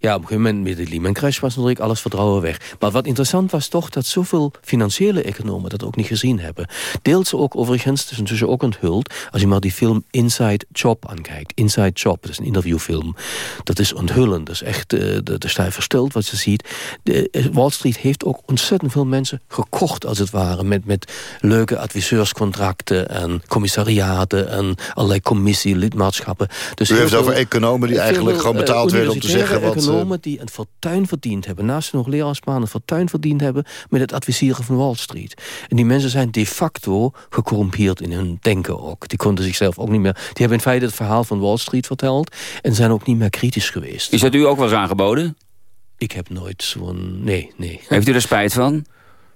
Ja, op een gegeven moment met de Lehman Crash was natuurlijk alles vertrouwen weg. Maar wat interessant was toch dat zoveel financiële economen dat ook niet gezien hebben. Deels ook overigens, het is intussen ook onthuld... als je maar die film Inside Job aankijkt. Inside Job, dat is een interviewfilm. Dat is onthullend, dat is echt, uh, dat sta je versteld wat je ziet. De, eh, Wall Street heeft ook ontzettend veel mensen gekocht, als het ware... met, met leuke adviseurscontracten en commissariaten... en allerlei commissie, lidmaatschappen. Dus U heeft over economen die eigenlijk gewoon betaald werden om te zeggen... wat economen die een fortuin verdiend hebben... naast nog leraarsbanen een fortuin verdiend hebben... met het adviseren van Wall Street. En die mensen zijn de facto gecorrumpeerd in hun denken ook. Die konden zichzelf ook niet meer... Die hebben in feite het verhaal van Wall Street verteld... en zijn ook niet meer kritisch geweest. Is dat u ook wel eens aangeboden? Ik heb nooit zo'n... Nee, nee. Heeft u er spijt van?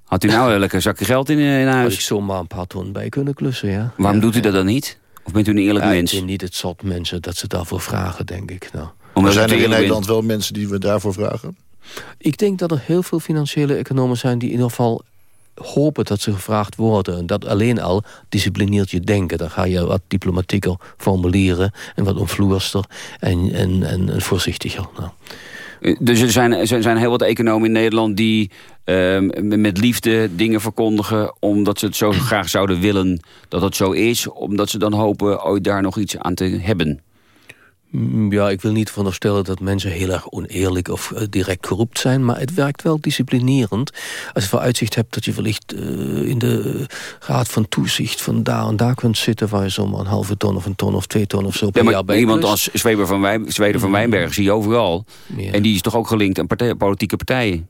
Had u nou een lekker zakje geld in, in huis? Had ik zomaar een paar ton bij kunnen klussen, ja. Waarom doet u dat dan niet? Of bent u een eerlijk ja, mens? Ik ben niet het soort mensen dat ze daarvoor vragen, denk ik. Nou. Omdat zijn er in Nederland wel mensen die we daarvoor vragen? Ik denk dat er heel veel financiële economen zijn... die in ieder geval hopen dat ze gevraagd worden. En dat alleen al disciplineert je denken. Dan ga je wat diplomatieker formuleren... en wat omvloerster en, en, en, en voorzichtiger. Nou. Dus er zijn, er zijn heel wat economen in Nederland die uh, met liefde dingen verkondigen... omdat ze het zo graag zouden willen dat het zo is. Omdat ze dan hopen ooit daar nog iets aan te hebben. Mm, Ja, ik wil niet veronderstellen dat mensen heel erg oneerlijk of uh, direct corrupt zijn. Maar het werkt wel disciplinerend. Als je vooruitzicht hebt dat je wellicht uh, in de raad van toezicht van daar en daar kunt zitten. Waar je zomaar een halve ton of een ton of twee ton of zo per Ja, jaar bij iemand klust. als van, Wij, Zweder van Wijnberg zie je overal. Ja. En die is toch ook gelinkt aan partij, politieke partijen?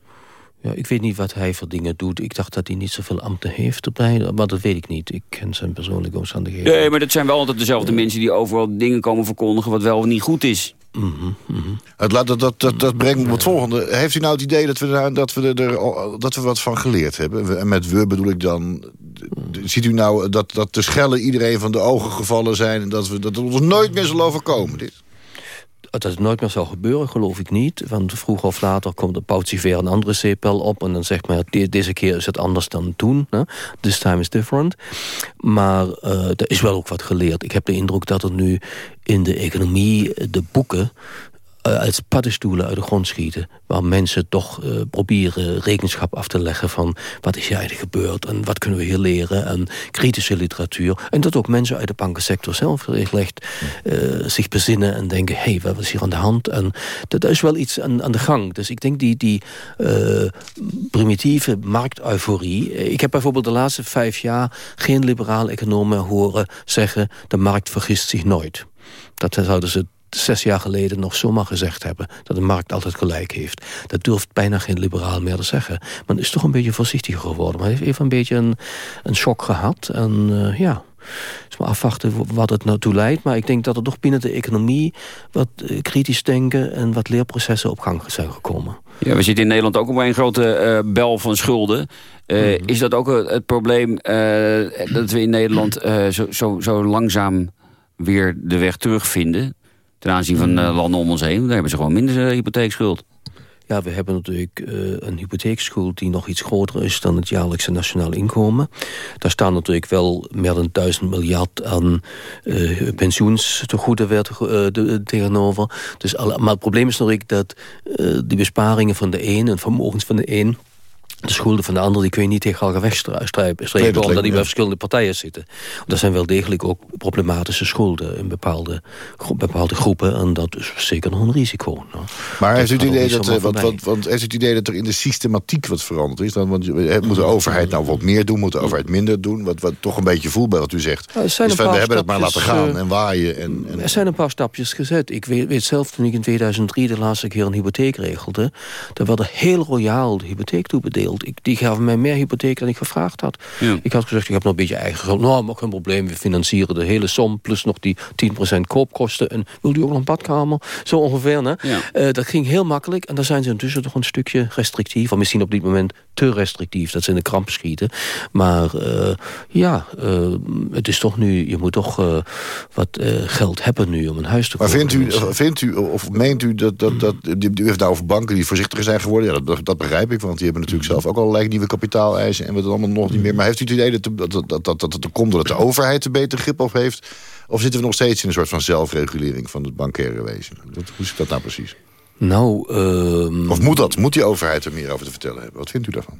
Ja, ik weet niet wat hij voor dingen doet. Ik dacht dat hij niet zoveel ambten heeft erbij. Maar dat weet ik niet. Ik ken zijn persoonlijke omstandigheden. Nee, maar dat zijn wel altijd dezelfde mensen die overal dingen komen verkondigen... wat wel of niet goed is. Het, laat, dat, dat, dat, dat brengt me op het volgende. Heeft u nou het idee dat we, daar, dat, we er, dat we wat van geleerd hebben? En met we bedoel ik dan... Ziet u nou dat, dat de schellen iedereen van de ogen gevallen zijn... en dat, we, dat het ons nooit meer zal overkomen, dit? Dat het nooit meer zou gebeuren, geloof ik niet. Want vroeger of later komt de Pautsi weer een andere zeepel op... en dan zegt men, "De- deze keer is het anders dan toen. Hè? This time is different. Maar eh, er is wel ook wat geleerd. Ik heb de indruk dat er nu in de economie de boeken... eh, als paddenstoelen uit de grond schieten. Waar mensen toch eh, proberen rekenschap af te leggen van... wat is hier eigenlijk gebeurd en wat kunnen we hier leren... en kritische literatuur. En dat ook mensen uit de bankensector zelf regelrecht eh, zich bezinnen... en denken, hé, hey, wat is hier aan de hand? En dat is wel iets aan, aan de gang. Dus ik denk die, die primitieve markteuforie... Ik heb bijvoorbeeld de laatste vijf jaar... geen liberale economen horen zeggen... de markt vergist zich nooit. Dat zouden ze zes jaar geleden nog zomaar gezegd hebben... dat de markt altijd gelijk heeft. Dat durft bijna geen liberaal meer te zeggen. Men is toch een beetje voorzichtiger geworden. Maar heeft even een beetje een, een shock gehad. En eh, ja, dus maar afwachten wat het naartoe leidt. Maar ik denk dat er toch binnen de economie... wat eh, kritisch denken en wat leerprocessen op gang zijn gekomen. Ja, we zitten in Nederland ook op een grote eh, bel van schulden. Eh, Is dat ook het, het probleem dat we in Nederland zo, zo, zo langzaam weer de weg terugvinden... ten aanzien van eh, landen om ons heen? Daar hebben ze gewoon minder eh, hypotheekschuld. Ja, we hebben natuurlijk eh, een hypotheekschuld die nog iets groter is dan het jaarlijkse nationaal inkomen. Daar staan natuurlijk wel meer dan 1000 miljard aan eh pensioenstegoeden eh, de- tegenover. Dus alle, maar het probleem is natuurlijk dat die besparingen van de een en vermogens van de een de schulden van de ander die kun je niet tegen elkaar wegstrijpen, dat omdat die bij ja. verschillende partijen zitten. Er zijn wel degelijk ook problematische schulden in bepaalde, gro- bepaalde groepen. En dat is zeker nog een risico. nou. Maar heeft u, het idee dat, eh, want, voorbij. want, u het idee dat er in de systematiek wat veranderd is? Dan, want eh, moet de overheid nou wat meer doen? Moet de overheid minder doen? Wat, wat toch een beetje voelbaar wat u zegt. Er zijn is een van, we hebben het maar laten gaan eh, en waaien. En, en, Er zijn een paar stapjes gezet. Ik weet, weet zelf, toen ik in 2003 de laatste keer een hypotheek regelde... daar werd er heel royaal de hypotheek toebedeeld. Ik, die gaven mij meer hypotheek dan ik gevraagd had. Ja. Ik had gezegd, ik heb nog een beetje eigen geld. Nou, maar geen probleem, we financieren de hele som... plus nog die 10% koopkosten. En wil u ook nog een badkamer? Zo ongeveer, hè? Ja. Eh, dat ging heel makkelijk. En daar zijn ze intussen toch een stukje restrictief. Of misschien op dit moment te restrictief. Dat ze in de kramp schieten. Maar eh, ja, eh, het is toch nu... Je moet toch eh, wat eh, geld hebben nu om een huis te maar kopen. vindt u, vindt u of meent u dat... dat, dat u heeft nou over banken die voorzichtiger zijn geworden. Ja, dat, dat begrijp ik, want die hebben natuurlijk zelf ook allerlei nieuwe kapitaaleisen... en wat allemaal nog niet meer. Maar heeft u het idee dat, dat, dat, dat, dat het komt doordat de overheid er beter grip op heeft? Of zitten we nog steeds in een soort van zelfregulering van het bankaire wezen? Hoe zit dat nou precies? Nou, ehm, Of moet dat? Moet die overheid er meer over te vertellen hebben? Wat vindt u daarvan?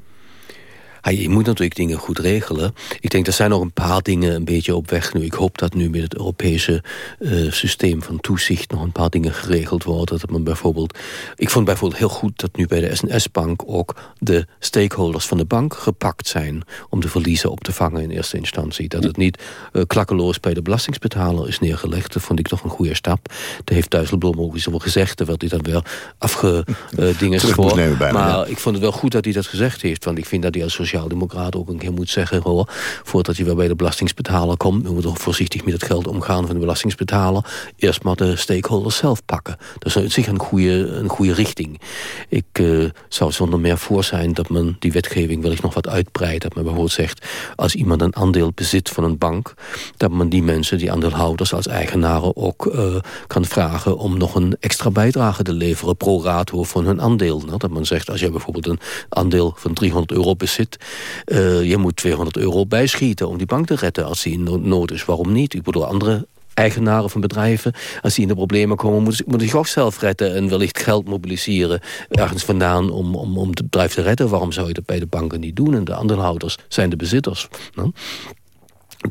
Ja, je moet natuurlijk dingen goed regelen. Ik denk, er zijn nog een paar dingen een beetje op weg nu. Ik hoop dat nu met het Europese eh, systeem van toezicht... nog een paar dingen geregeld worden. Dat men bijvoorbeeld... Ik vond bijvoorbeeld heel goed dat nu bij de SNS-bank... ook de stakeholders van de bank gepakt zijn... om de verliezen op te vangen in eerste instantie. Dat het niet uh, klakkeloos bij de belastingsbetaler is neergelegd. Dat vond ik toch een goede stap. Daar heeft Dijsselbloem ook iets over gezegd. Werd hij dan weer afgedingen uh, voor. Bijna, maar ja. ik vond het wel goed dat hij dat gezegd heeft. Want ik vind dat hij als sociaaldemocraat ook een keer moet zeggen... hoor, voordat je weer bij de belastingsbetaler komt... we moeten ook voorzichtig met het geld omgaan van de belastingsbetaler... eerst maar de stakeholders zelf pakken. Dat is zich een goede, een goede richting. Ik uh, zou zonder meer voor zijn dat men die wetgeving wellicht nog wat uitbreidt. Dat men bijvoorbeeld zegt, als iemand een aandeel bezit van een bank... dat men die mensen, die aandeelhouders als eigenaren ook uh, kan vragen... om nog een extra bijdrage te leveren pro rato van hun aandeel. Nou, dat men zegt, als je bijvoorbeeld een aandeel van 300 euro bezit... Uh, je moet 200 euro bijschieten om die bank te redden als die in nood is. Waarom niet? Ik bedoel, andere eigenaren van bedrijven, als die in de problemen komen... moeten moet zich ook zelf redden en wellicht geld mobiliseren... ergens vandaan om, om, om het bedrijf te redden. Waarom zou je dat bij de banken niet doen? En de aandeelhouders zijn de bezitters.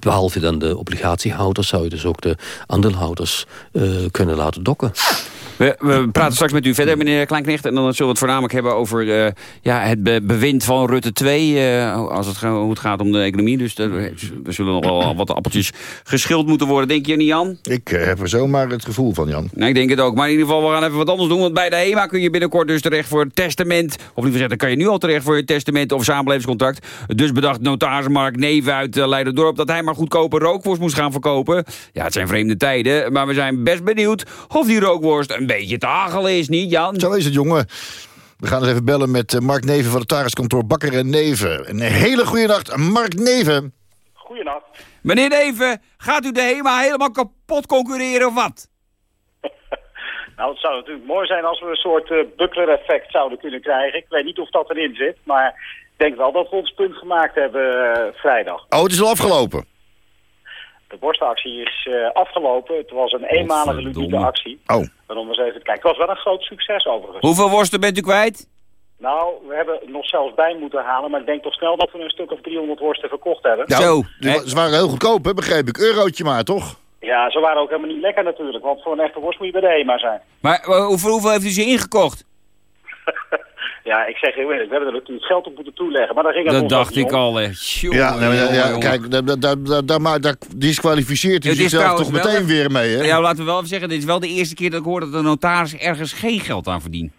Behalve dan de obligatiehouders zou je dus ook de aandeelhouders uh, kunnen laten dokken. We, we, praten straks met u verder, meneer Kleinknecht. En dan zullen we het voornamelijk hebben over uh, ja, het be bewind van Rutte 2. Uh, als het, hoe het gaat om de economie. Dus we zullen nog wel wat appeltjes geschild moeten worden. Denk je niet, Jan? Ik uh, heb er zomaar het gevoel van, Jan. Nee, ik denk het ook. Maar in ieder geval, we gaan even wat anders doen. Want bij de HEMA kun je binnenkort dus terecht voor het testament. Of liever gezegd, dan kan je nu al terecht voor je testament of samenlevingscontract. Dus bedacht notaris Mark Neven uit Leiderdorp... dat hij maar goedkope rookworst moest gaan verkopen. Ja, het zijn vreemde tijden. Maar we zijn best benieuwd of die rookworst een beetje te hagelen is, niet Jan? Zo is het, jongen. We gaan eens even bellen met Mark Neven van het tariskantoor Bakker en Neven. Een hele goede nacht, Mark Neven. Goedenacht. Meneer Neven, gaat u de HEMA helemaal kapot concurreren of wat? nou, het zou natuurlijk mooi zijn als we een soort uh, buckler-effect zouden kunnen krijgen. Ik weet niet of dat erin zit, maar ik denk wel dat we ons punt gemaakt hebben uh, vrijdag. Oh, het is al afgelopen? De borstactie is uh, afgelopen. Het was een eenmalige ludieke actie. Oh. Waarom eens even kijken. Het was wel een groot succes overigens. Hoeveel worsten bent u kwijt? Nou, we hebben nog zelfs bij moeten halen. Maar ik denk toch snel dat we een stuk of 300 worsten verkocht hebben. Ja, Zo. Ze waren heel goedkoop, hè, begreep ik. Eurootje maar, toch? Ja, ze waren ook helemaal niet lekker natuurlijk. Want voor een echte worst moet je bij de HEMA zijn. Maar uh, hoeveel, hoeveel heeft u ze ingekocht? Ja, ik zeg heel eerlijk, we hebben er natuurlijk geld op moeten toeleggen, maar dan ging het Dat dacht ik al, hè. Ja, nou, ja, ja, kijk, daar, daar, daar, daar, disqualificeert hij zichzelf toch meteen weer mee, hè? Ja, laten we wel even zeggen, dit is wel de eerste keer dat ik hoor dat de notaris ergens geen geld aan verdient.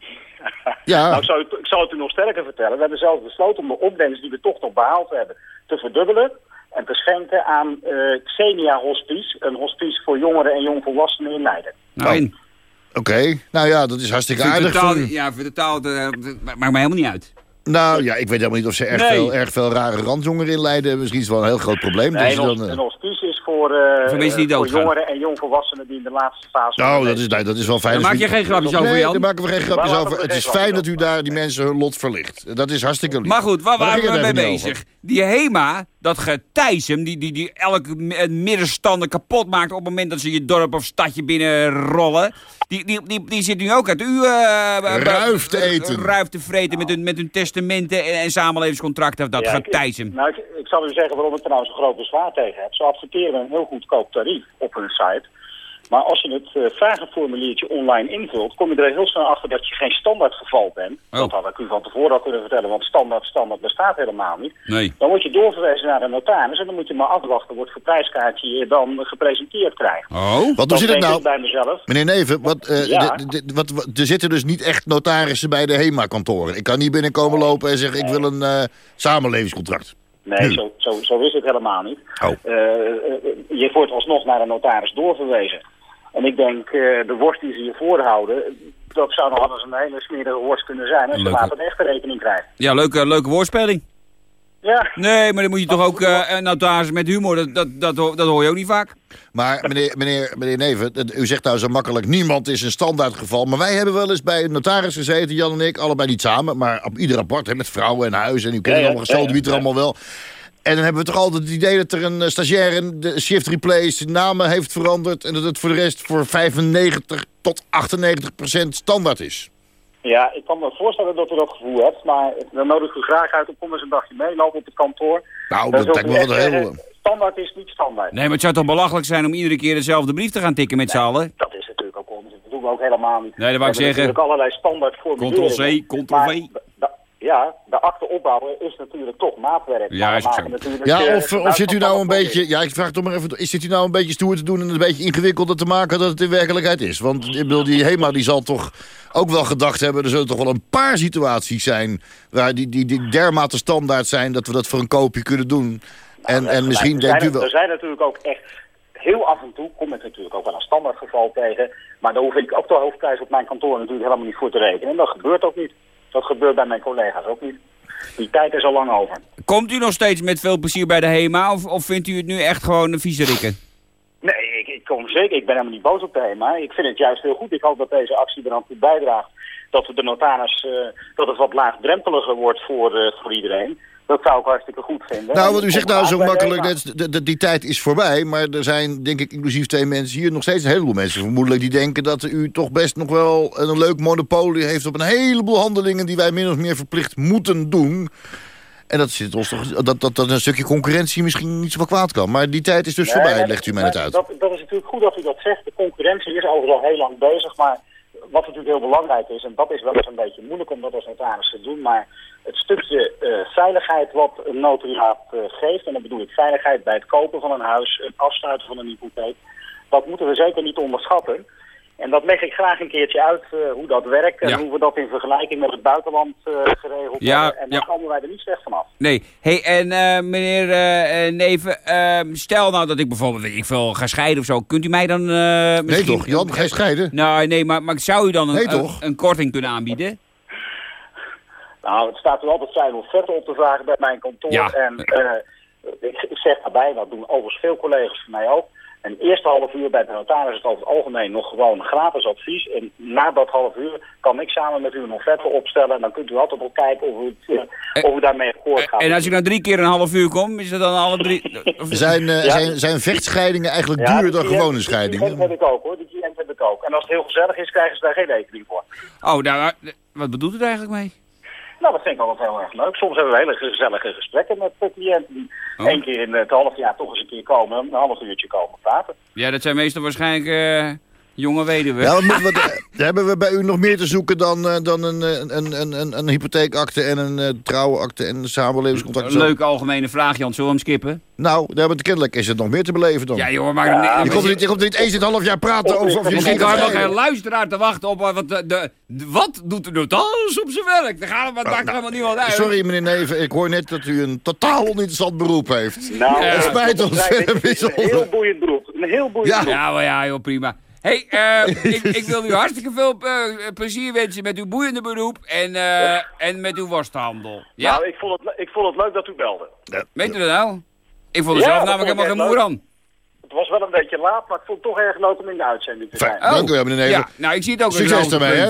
ja. Nou, ik zal, u, ik zal het u nog sterker vertellen. We hebben zelf besloten om de opbrengst die we toch nog behaald hebben te verdubbelen en te schenken aan uh, Xenia Hospice, een hospice voor jongeren en jongvolwassenen in Leiden. Nou, in. Oké, okay. nou ja, dat is hartstikke aardig. Totaal, ja, voor de taal, dat maakt mij helemaal niet uit. Nou ja, ik weet helemaal niet of ze erg, nee. veel, erg veel rare randjongeren in Leiden. Misschien is het wel een heel groot probleem. Nee, dus een, dan, hospice is voor, uh, voor, mensen die voor jongeren en jongvolwassenen die in de laatste fase... Nou, dat is, nee, dat is wel fijn. Daar maak je geen grapjes over, nee, Jan. daar maken we geen grapjes Waar over. Het is fijn dat u daar die mensen hun lot verlicht. Dat is hartstikke lief. Maar goed, waar maar waren we mee bezig? Over. Die HEMA, dat getijsem, die, die, die elke middenstander kapot maakt... op het moment dat ze je dorp of stadje binnenrollen... Die, die, die, die zit nu ook uit uw... Uh, ruif te eten. Ruif te vreten met, hun, met hun testamenten en, en samenlevingscontracten. Dat ja, getijsem. Nou, ik, ik zal u zeggen waarom ik er nou zo'n groot bezwaar tegen heb. Ze adverteren een heel goedkoop tarief op hun site. Maar als je het uh, vragenformuliertje online invult, kom je er heel snel achter dat je geen standaardgeval bent. Oh. Dat had ik u van tevoren al kunnen vertellen, want standaard, standaard bestaat helemaal niet. Nee. Dan word je doorverwezen naar de notaris en dan moet je maar afwachten wat voor prijskaartje je dan gepresenteerd krijgt. Oh, wat hoe zit het nou? bij mezelf. Meneer Neven, wat, uh, ja. de, de, wat, wat, er zitten dus niet echt notarissen bij de HEMA-kantoren. Ik kan niet binnenkomen lopen en zeggen, ik wil een uh, samenlevingscontract. Nee, zo, zo, zo is het helemaal niet. Oh. Uh, je wordt alsnog naar een notaris doorverwezen. En ik denk, uh, de worst die ze je voorhouden, dat zou nog anders een hele smerige worst kunnen zijn. Ze Leuke. laten een echte rekening krijgen. Ja, leuke, leuke woordspeling. Ja. Nee, maar dan moet je toch ook uh, een notaris met humor, dat, dat, dat, dat hoor je ook niet vaak. Maar meneer, meneer, meneer Neven, u zegt nou zo makkelijk... niemand is een standaardgeval. Maar wij hebben wel eens bij een notaris gezeten, Jan en ik. Allebei niet samen, maar op ieder rapport. Hè, met vrouwen en huizen. En u kent Ja, ja, allemaal gesloten ja, wie er ja. allemaal wel. En dan hebben we toch altijd het idee dat er een uh, stagiair... de shift replace, namen heeft veranderd... en dat het voor de rest voor 95 tot 98 procent standaard is. Ja, ik kan me voorstellen dat u dat gevoel hebt, maar dan nodig u graag uit om kom eens een dagje meelopen op het kantoor. Nou, dat lijkt me wel heel... Standaard is niet standaard. Nee, maar het zou toch belachelijk zijn om iedere keer dezelfde brief te gaan tikken met z'n allen? Dat is natuurlijk ook onzin. Dat doen we ook helemaal niet. Nee, dat wou ik We hebben zeggen. natuurlijk allerlei standaard formuleringen. Ctrl-C, Ctrl-V. Ja, de akte opbouwen is natuurlijk toch maatwerk. Ja, is Ja, eh, of, of gebruik zit u nou een beetje... Ja, ik vraag toch maar even... Is zit u nou een beetje stoer te doen en een beetje ingewikkelder te maken dan het in werkelijkheid is? Want ik bedoel, die HEMA die zal toch ook wel gedacht hebben... er zullen toch wel een paar situaties zijn... waar die, die, die dermate standaard zijn dat we dat voor een koopje kunnen doen. En, en misschien denkt u wel... Er zijn natuurlijk ook echt heel af en toe, kom ik natuurlijk ook wel een standaardgeval tegen. Maar daar hoef ik ook de hoofdprijs op mijn kantoor natuurlijk helemaal niet voor te rekenen. En dat gebeurt ook niet. Dat gebeurt bij mijn collega's ook niet. Die tijd is al lang over. Komt u nog steeds met veel plezier bij de HEMA of, of vindt u het nu echt gewoon een viezerikken? Nee, ik, ik kom zeker. Ik ben helemaal niet boos op de HEMA. Ik vind het juist heel goed. Ik hoop dat deze actie er aan toe bijdraagt. Dat we de notaris, eh, dat het wat laagdrempeliger wordt voor, eh, voor iedereen. Dat zou ik hartstikke goed vinden. Nou, want u zegt nou zo makkelijk, de- die tijd is voorbij. Maar er zijn, denk ik, inclusief twee mensen hier... nog steeds een heleboel mensen vermoedelijk die denken... dat u toch best nog wel een leuk monopolie heeft... op een heleboel handelingen die wij min of meer verplicht moeten doen. En dat, zit ons toch, dat, dat, dat een stukje concurrentie misschien niet zo kwaad kan. Maar die tijd is dus Nee, voorbij, legt u mij net uit. Dat, dat is natuurlijk goed dat u dat zegt. De concurrentie is overigens al heel lang bezig. Maar wat natuurlijk heel belangrijk is, en dat is wel eens een beetje moeilijk om dat als notaris te doen, maar het stukje eh, veiligheid wat een notariaat eh, geeft, en dan bedoel ik veiligheid bij het kopen van een huis, het afsluiten van een hypotheek, dat moeten we zeker niet onderschatten. En dat leg ik graag een keertje uit eh, hoe dat werkt en Ja. hoe we dat in vergelijking met het buitenland eh, geregeld Ja, hebben. En dan ja. komen wij er niet slecht vanaf. Nee. hey, en eh, meneer Neven, ehm, stel nou dat ik bijvoorbeeld, ik veel, ga scheiden of zo. Kunt u mij dan eh Nee misschien... toch, Jan, ga je scheiden? Nou, nee, maar, maar zou u dan een, Nee, een, toch? een korting kunnen aanbieden? Nou, het staat u altijd om offerte op te vragen bij mijn kantoor. Ja. En eh, ik, ik zeg daarbij, dat doen overigens veel collega's van mij ook. Een eerste half uur bij de notaris is het over het algemeen nog gewoon gratis advies. En na dat half uur kan ik samen met u een offerte opstellen. En dan kunt u altijd wel kijken of u, het, eh, of u daarmee akkoord gaat. En als ik nou drie keer een half uur kom, is dat dan alle drie... of- Zijn, eh, Ja. zijn, zijn vechtscheidingen eigenlijk Ja, duurder dan gewone scheidingen? Die cliënt heb ik ook hoor, die cliënt heb ik ook. En als het heel gezellig is, krijgen ze daar geen rekening voor. Oh, nou, eh, wat bedoelt u er eigenlijk mee? Nou, dat vind ik altijd heel erg leuk. Soms hebben we hele gezellige gesprekken met de cliënten die Oh. één keer in het half jaar toch eens een keer komen, een half uurtje komen praten. Ja, dat zijn meestal waarschijnlijk eh, jonge weduwen. Ja, moeten we, daar hebben we bij u nog meer te zoeken dan, eh, dan een, eh, een, een, een, een hypotheekakte en een eh trouwenakte en een samenlevingscontract. Een leuke algemene vraag, Jan. Zullen we hem skippen? Nou, daar hebben we kennelijk is het nog meer te beleven dan. Ja, joh, maar... je, komt er niet, je komt er niet eens in het half jaar praten over of je Er ging daar nog geen luisteraar te wachten op eh, wat, de, wat doet de notaris op zijn werk. Daar gaat het maar maakt helemaal niemand uit. Sorry meneer Neven, ik hoor net dat u een totaal oninteressant beroep heeft. Nou, het spijt ons dat is een heel boeiend beroep. Een heel boeiend Ja. beroep. Ja, maar ja, joh, prima. Hey, eh, ik, ik wil u hartstikke veel eh, plezier wensen met uw boeiende beroep en, eh, en met uw worsthandel. Ja, Nou, ik vond, het, ik vond het leuk dat u belde. weet u dat nou? Ik vond er Ja, zelf namelijk helemaal geen moer aan. Het was wel een beetje laat, maar ik vond het toch erg leuk om in de uitzending te zijn. Dank u wel meneer Neven. Ja, nou, ik zie het ook Succes daarmee, hè?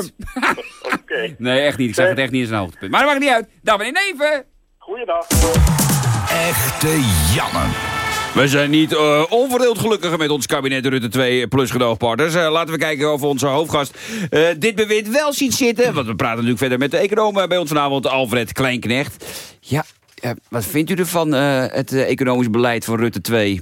Oké. Nee, echt niet. Ik zag het echt niet als een hoogtepunt. Maar dat maakt niet uit. Dag meneer Neven. Goeiedag. Echte Janne. We zijn niet eh, onverdeeld gelukkiger met ons kabinet Rutte 2 plus gedoogpartners. Eh, laten we kijken of onze hoofdgast eh, dit bewind wel ziet zitten. Want we praten natuurlijk verder met de econoom bij ons vanavond, Alfred Kleinknecht. Ja, wat vindt u ervan, het economisch beleid van Rutte 2?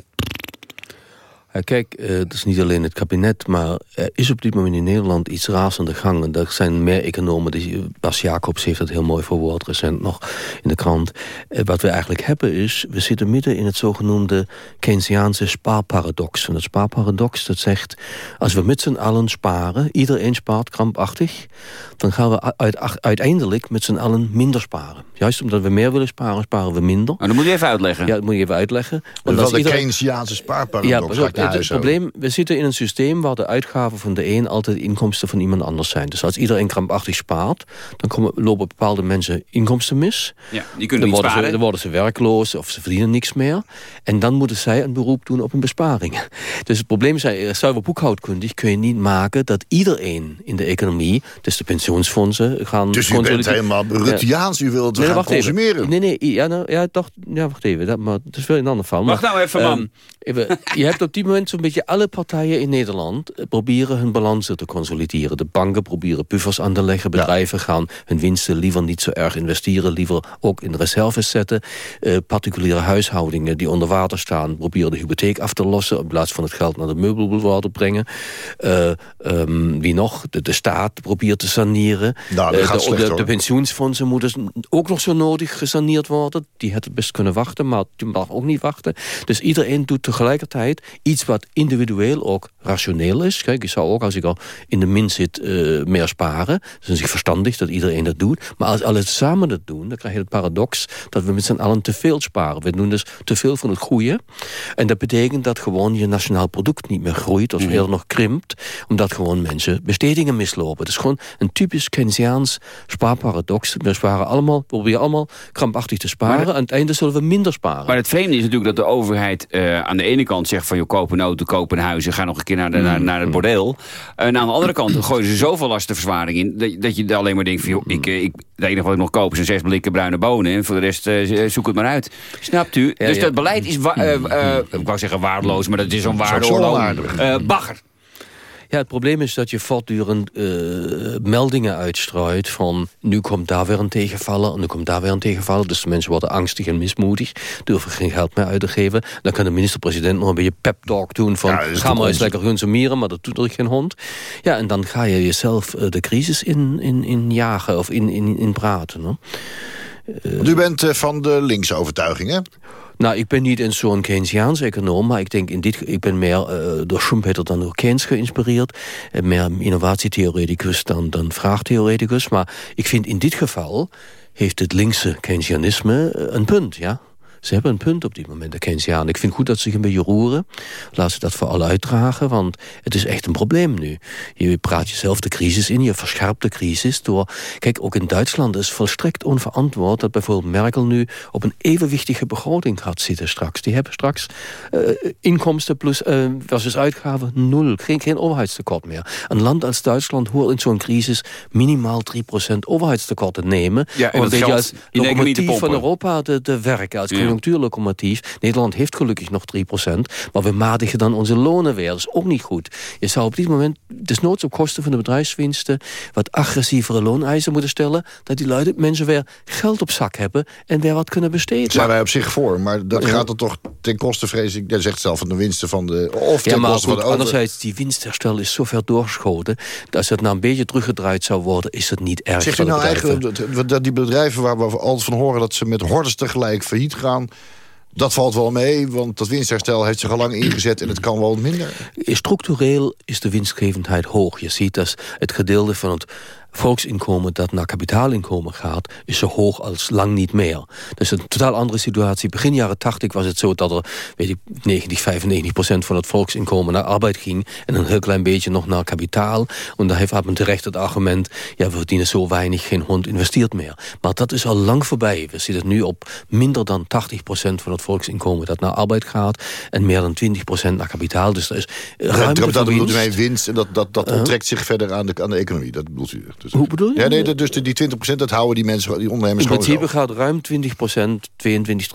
Ja, kijk, eh, het is niet alleen het kabinet, maar er is op dit moment in Nederland iets raars aan de gang. En er zijn meer economen, die, Bas Jacobs heeft dat heel mooi verwoord recent nog in de krant. Eh, wat we eigenlijk hebben is, we zitten midden in het zogenoemde Keynesiaanse spaarparadox. En het spaarparadox dat zegt, als we met z'n allen sparen, iedereen spaart krampachtig, dan gaan we uit- uiteindelijk met z'n allen minder sparen. Juist omdat we meer willen sparen, sparen we minder. Nou, dat moet je even uitleggen. Ja, dat moet je even uitleggen. Dat Want is als wel de iedereen- Keynesiaanse spaarparadox. ja, het, het probleem, we zitten in een systeem waar de uitgaven van de een altijd de inkomsten van iemand anders zijn. Dus als iedereen krampachtig spaart, dan komen, lopen bepaalde mensen inkomsten mis. Ja, die Dan kunnen niet worden, ze, sparen. dan worden ze werkloos of ze verdienen niks meer. En dan moeten zij een beroep doen op een besparing. Dus het probleem is, eh, zuiver boekhoudkundig kun je niet maken dat iedereen in de economie, dus de pensioensfondsen, gaan Dus u bent helemaal Ruttiaans, u wilt Nee, gaan wacht even. consumeren. Nee, nee, ja, nou, ja, toch, ja, wacht even. Dat, maar het is wel een ander van. Wacht nou even, man. ehm, even, je hebt op die moment zo'n beetje alle partijen in Nederland eh, proberen hun balansen te consolideren. De banken proberen buffers aan te leggen. Bedrijven gaan hun winsten liever niet zo erg investeren. Liever ook in reserves zetten. Uh, particuliere huishoudingen die onder water staan... proberen de hypotheek af te lossen... in plaats van het geld naar de meubelboulevard te brengen. Uh, um, wie nog? De, de, staat probeert te saneren. Nou, uh, de, de, de, pensioensfondsen moeten ook nog zo nodig gesaneerd worden. Die het best kunnen wachten, maar die mag ook niet wachten. Dus iedereen doet tegelijkertijd iets wat individueel ook rationeel is. Kijk, ik zou ook als ik al in de min zit uh, meer sparen. Dus is het verstandig dat iedereen dat doet. Maar als alle samen dat doen, dan krijg je het paradox... dat we met z'n allen te veel sparen. We doen dus te veel van het goede. En dat betekent dat gewoon je nationaal product niet meer groeit... of eerder nog krimpt, omdat gewoon mensen bestedingen mislopen. Het is gewoon een typisch Keynesiaans spaarparadox. We sparen allemaal, we proberen allemaal krampachtig te sparen. Aan het einde zullen we minder sparen. Maar het vreemde is natuurlijk dat de overheid uh, aan de ene kant zegt... van je koop een auto, koop een huis en ga nog een keer naar, de, naar, naar het bordeel. En aan de andere kant gooien ze zoveel lastenverzwaring in... dat, dat je alleen maar denkt van joh, ik, ik, het enige wat ik nog koop zijn zes blikken bruine bonen. En voor de rest uh, zoek het maar uit. Snapt u? Ja, dus ja. dat beleid is, uh, uh, ik wou zeggen waardeloos, maar dat is zo'n waardeoorloos. bagger. Ja, het probleem is dat je voortdurend uh, meldingen uitstrooit van nu komt daar weer een tegenvallen en nu komt daar weer een tegenvallen. Dus de mensen worden angstig en mismoedig, durven geen geld meer uit te geven. Dan kan de minister-president nog een beetje pep talk doen van ja, ga maar eens lekker consumeren, maar dat doet er geen hond. Ja, en dan ga je jezelf uh, de crisis in, in, in jagen of in, in, in praten. Uh, u bent van de linkse overtuiging, hè? Nou, ik ben niet een zo'n Keynesiaans econoom, maar ik denk in dit, ik ben meer uh, door Schumpeter dan door Keynes geïnspireerd. En meer innovatietheoreticus dan, dan vraagtheoreticus. Maar ik vind in dit geval heeft het linkse Keynesianisme een punt, ja. Ze hebben een punt op dit moment, de Keynesianen. Ik vind goed dat ze zich een beetje roeren. Laat ze dat vooral uitdragen, want het is echt een probleem nu. Je praat jezelf de crisis in, je verscherpt de crisis door... Kijk, ook in Duitsland is volstrekt onverantwoord... dat bijvoorbeeld Merkel nu op een evenwichtige begroting gaat zitten straks. Die hebben straks uh, inkomsten plus uh, versus uitgaven nul. Geen, geen overheidstekort meer. Een land als Duitsland hoort in zo'n crisis... minimaal 3% overheidstekort te nemen. Ja, om een beetje als locomotief van Europa te, te werken. Als conjunctuurlocomotief. Nederland heeft gelukkig nog 3%, maar we matigen dan onze lonen weer. Dat is ook niet goed. Je zou op dit moment, desnoods op kosten van de bedrijfswinsten... wat agressievere looneisen moeten stellen... dat die luiden mensen weer geld op zak hebben... en weer wat kunnen besteden. Daar zijn wij op zich voor, maar dat ja. gaat er toch ten koste, vrees ik... dat zegt zelf van de winsten van de... of ten ja, maar koste goed, van de anderzijds, die winsterstel is zo ver doorgeschoten... dat als het nou een beetje teruggedraaid zou worden... is het niet erg Zegt u nou eigenlijk dat die bedrijven waar we altijd van horen... dat ze met hordes tegelijk failliet gaan... Dat valt wel mee, want dat winstherstel heeft zich al lang ingezet... en het kan wel minder. Structureel is de winstgevendheid hoog. Je ziet dat het gedeelte van het volksinkomen dat naar kapitaalinkomen gaat... is zo hoog als lang niet meer. Is een totaal andere situatie. Begin jaren 80 was het zo dat er weet ik, 90, 95 procent van het volksinkomen naar arbeid ging... en een heel klein beetje nog naar kapitaal. En daar heeft men terecht het argument... ja, we verdienen zo weinig, geen hond investeert meer. Maar dat is al lang voorbij. We het nu op minder dan 80 procent van het volksinkomen... dat naar arbeid gaat en meer dan 20 procent naar kapitaal. Dus er is ruimte dat, dat voor winst. winst en dat, dat, dat onttrekt zich verder aan de, aan de economie. Dat bedoelt u. Dus Hoe bedoel je? Ja, nee, dus die 20% dat houden die mensen, die ondernemers In principe zelf. gaat ruim 20% 22,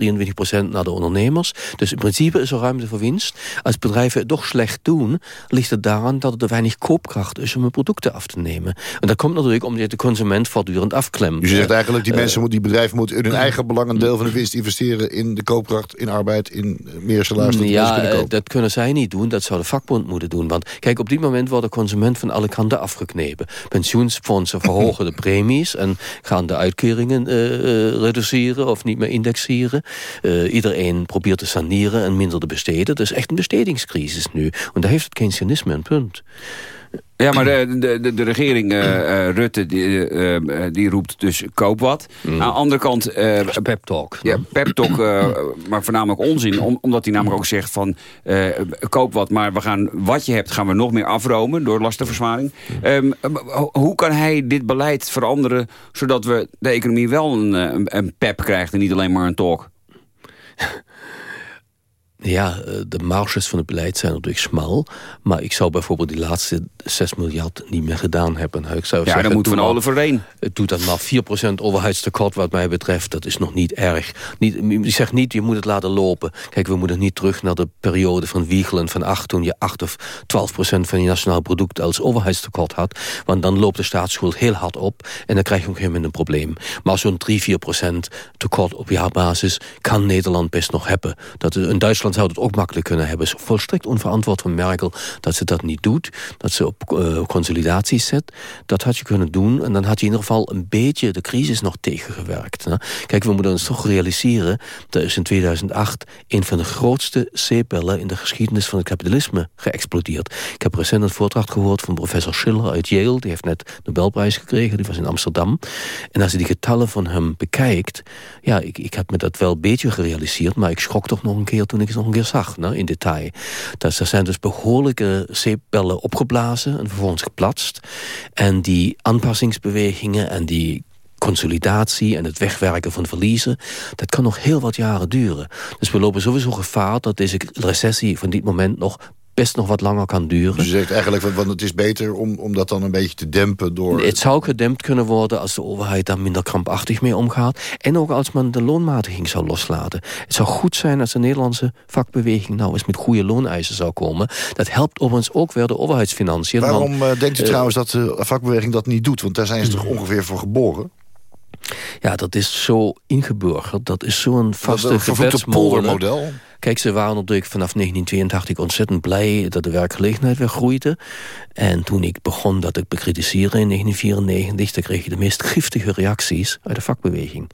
23% naar de ondernemers. Dus in principe is er ruimte voor winst. Als bedrijven het toch slecht doen, ligt het daaraan dat er weinig koopkracht is om hun producten af te nemen. En dat komt natuurlijk omdat de consument voortdurend afklemt. Dus je zegt eigenlijk, die, Eh, mensen moeten, die bedrijven moeten in hun eigen belang een deel van de winst investeren in de koopkracht, in arbeid, in eh, meer salaris. dat Ja, kunnen eh, dat kunnen zij niet doen. Dat zou de vakbond moeten doen. Want kijk, op dit moment wordt de consument van alle kanten afgeknepen. Pensioensfondsen verhogen de premies en gaan de uitkeringen eh, eh, reduceren of niet meer indexeren. Eh, iedereen probeert te saneren en minder te besteden. Dat is echt een bestedingscrisis nu. En daar heeft het Keynesianisme een punt. Ja, maar de, de, de, regering eh, eh, Rutte die, eh, die roept dus koop wat. Aan de andere kant... Pep talk. Ja, pep talk, maar voornamelijk onzin. Om, omdat hij namelijk ook zegt van koop wat, maar we gaan, wat je hebt gaan we nog meer afromen door lastenverzwaring. Ehm, ho- hoe kan hij dit beleid veranderen zodat we de economie wel een, een, een pep krijgt en niet alleen maar een talk? Ja, eh, de marges van het beleid zijn natuurlijk smal. Maar ik zou bijvoorbeeld die laatste 6 miljard niet meer gedaan hebben. Ik zou Ja, zeggen, dan moet Van maar- Oliver heen. Het doet dan maar 4% overheidstekort wat mij betreft. Dat is nog niet erg. Niet, ik zeg niet, je moet het laten lopen. Kijk, we moeten niet terug naar de periode van Wiegelen van 8... toen je 8 of 12% van je nationaal product als overheidstekort had. Want dan loopt de staatsschuld heel hard op... en dan krijg je gegeven moment een probleem. Maar zo'n 3, 4% tekort op jaarbasis kan Nederland best nog hebben. Dat, in Duitsland zou het ook makkelijk kunnen hebben. Volstrekt onverantwoord van Merkel dat ze dat niet doet. Dat ze op eh, consolidaties zet. Dat had je kunnen doen. En dan had je in ieder geval een beetje de crisis nog tegengewerkt. Kijk, we moeten ons toch realiseren... dat is in 2008 een van de grootste zeepbellen... in de geschiedenis van het kapitalisme geëxplodeerd. Ik heb recent een voordracht gehoord van professor Schiller uit Yale. Die heeft net de Nobelprijs gekregen. Die was in Amsterdam. En als je die getallen van hem bekijkt... ja, ik, ik heb me dat wel een beetje gerealiseerd... maar ik schrok toch nog een keer toen ik het nog een keer zag, hè, in detail. Dat, er zijn dus behoorlijke zeepbellen opgeblazen... en vervolgens geplatst. En die aanpassingsbewegingen en die consolidatie en het wegwerken van verliezen... dat kan nog heel wat jaren duren. Dus we lopen sowieso gevaar dat deze recessie van dit moment nog best nog wat langer kan duren. Dus je zegt eigenlijk, van, want het is beter om, om dat dan een beetje te dempen door... Het zou gedempt kunnen worden als de overheid daar minder krampachtig mee omgaat. En ook als men de loonmatiging zou loslaten. Het zou goed zijn als de Nederlandse vakbeweging nou eens met goede looneisen zou komen. Dat helpt overigens ook weer de overheidsfinanciën. Waarom want, eh, denkt u eh, trouwens dat de vakbeweging dat niet doet? Want daar zijn ze toch Hmm. ongeveer voor geboren? Ja, dat is zo ingeburgerd. Dat is zo'n vaste poldermodel. Kijk, ze waren natuurlijk vanaf 1982 ontzettend blij dat de werkgelegenheid weer groeide. En toen ik begon dat ik bekritiseren in 1994... dan kreeg je de meest giftige reacties uit de vakbeweging.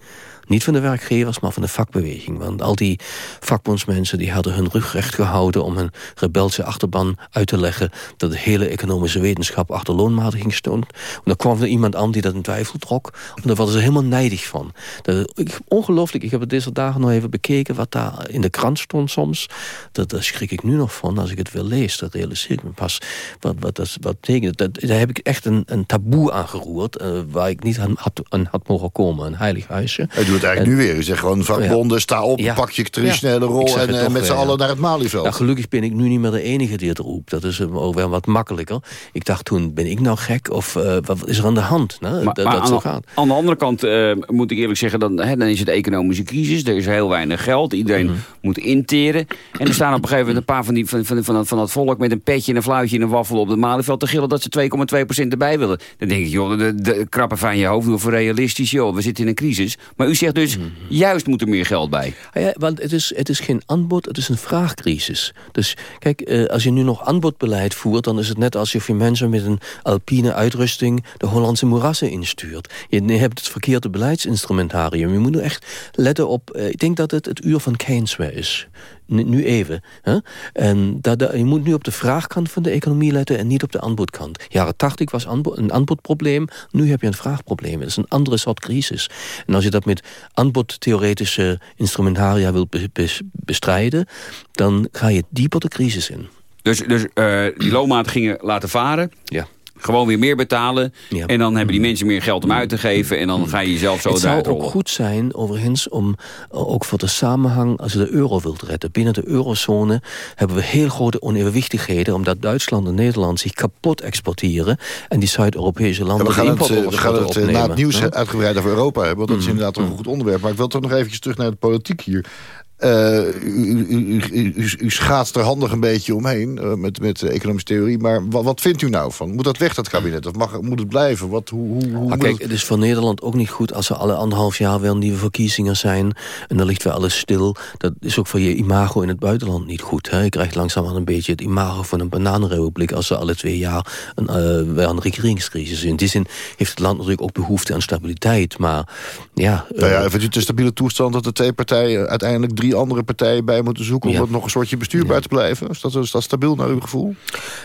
Niet van de werkgevers, maar van de vakbeweging. Want al die vakbondsmensen die hadden hun rug recht gehouden... om hun rebelse achterban uit te leggen... dat de hele economische wetenschap achter loonmatiging stond. En dan kwam er iemand aan die dat in twijfel trok. En daar waren ze helemaal nijdig van. Dat, ongelooflijk, ik heb het deze dagen nog even bekeken... wat daar in de krant stond soms. Dat, daar schrik ik nu nog van als ik het wil lezen. Dat realiseer ik me pas. Wat, wat, dat, wat betekent dat? Daar heb ik echt een, een taboe aangeroerd... eh, waar ik niet aan had, aan had mogen komen. Een heilig huisje. Doet het eigenlijk En- nu weer. U zegt gewoon vakbonden, sta op, Ja. pak je traditionele rol... en eh, toch met z'n allen naar het Malieveld. Nou, gelukkig ben ik nu niet meer de enige die het roept. Dat is eh, ook wel wat makkelijker. Ik dacht toen, ben ik nou gek? Of eh, wat is er aan de hand? Nou, Maar, dat maar dat aan, zo de- gaat. aan de andere kant eh, moet ik eerlijk zeggen, dan, hè, dan is het economische crisis. Er is heel weinig geld. Iedereen Mhm. moet interen. En er staan op een gegeven moment een paar van, die, van, van, van, van dat volk met een petje en een fluitje en een waffel op het Malieveld te gillen dat ze 2,2% erbij willen. Dan denk ik, joh, de, de krappen van je hoofd, doe voor realistisch, joh, we zitten in een crisis. Maar u zegt dus, Mhm. juist moet er meer geld bij. Ah Ja, want het is, het is geen aanbod, het is een vraagcrisis. Dus kijk, eh, als je nu nog aanbodbeleid voert... dan is het net alsof je mensen met een alpine uitrusting... de Hollandse moerassen instuurt. Je hebt het verkeerde beleidsinstrumentarium. Je moet echt letten op... eh, ik denk dat het het uur van Keynes weer is. Nu, even. Hè? En dat, dat- je moet nu op de vraagkant van de economie letten... en niet op de aanbodkant. Jaren 80 was een aanbodprobleem. Nu heb je een vraagprobleem. Het is een andere soort crisis. En als je dat met aanbodtheoretische instrumentaria wilt be- be- bestrijden... dan ga je dieper de crisis in. Dus, dus eh, die loonmatigingen laten varen. Ja. Gewoon weer meer betalen. Ja. En dan hebben die mensen meer geld om uit te geven. En dan ga je jezelf zo het zou eruit ook rollen. goed zijn, overigens, om uh, ook voor de samenhang... als je de euro wilt redden. Binnen de eurozone hebben we heel grote onevenwichtigheden... omdat Duitsland en Nederland zich kapot exporteren... en die Zuid-Europese Ja, landen we gaan het, eh, we gaan importoverschotten het eh, opnemen. na het nieuws Ja? uitgebreid over Europa hebben. Want dat is inderdaad een goed onderwerp. Maar ik wil toch nog eventjes terug naar de politiek hier. Eh, u, u, u, u, schaatst er handig een beetje omheen eh, met, met economische theorie. Maar wat, wat vindt u nou van? Moet dat weg, dat kabinet? Of mag, moet het blijven? Wat, hoe, hoe, Maar kijk, het- is voor Nederland ook niet goed als er alle anderhalf jaar weer nieuwe verkiezingen zijn. En dan ligt weer alles stil. Dat is ook voor je imago in het buitenland niet goed. Hè? Je krijgt langzaam een beetje het imago van een bananenrepubliek als er alle twee jaar een, eh, weer een regeringscrisis is. In die zin heeft het land natuurlijk ook behoefte aan stabiliteit. Maar ja, Nou ja, vindt u het een stabiele toestand dat de twee partijen uiteindelijk drie andere partijen bij moeten zoeken om Ja. het nog een soortje bestuurbaar te blijven? Is dat, is dat stabiel naar uw gevoel?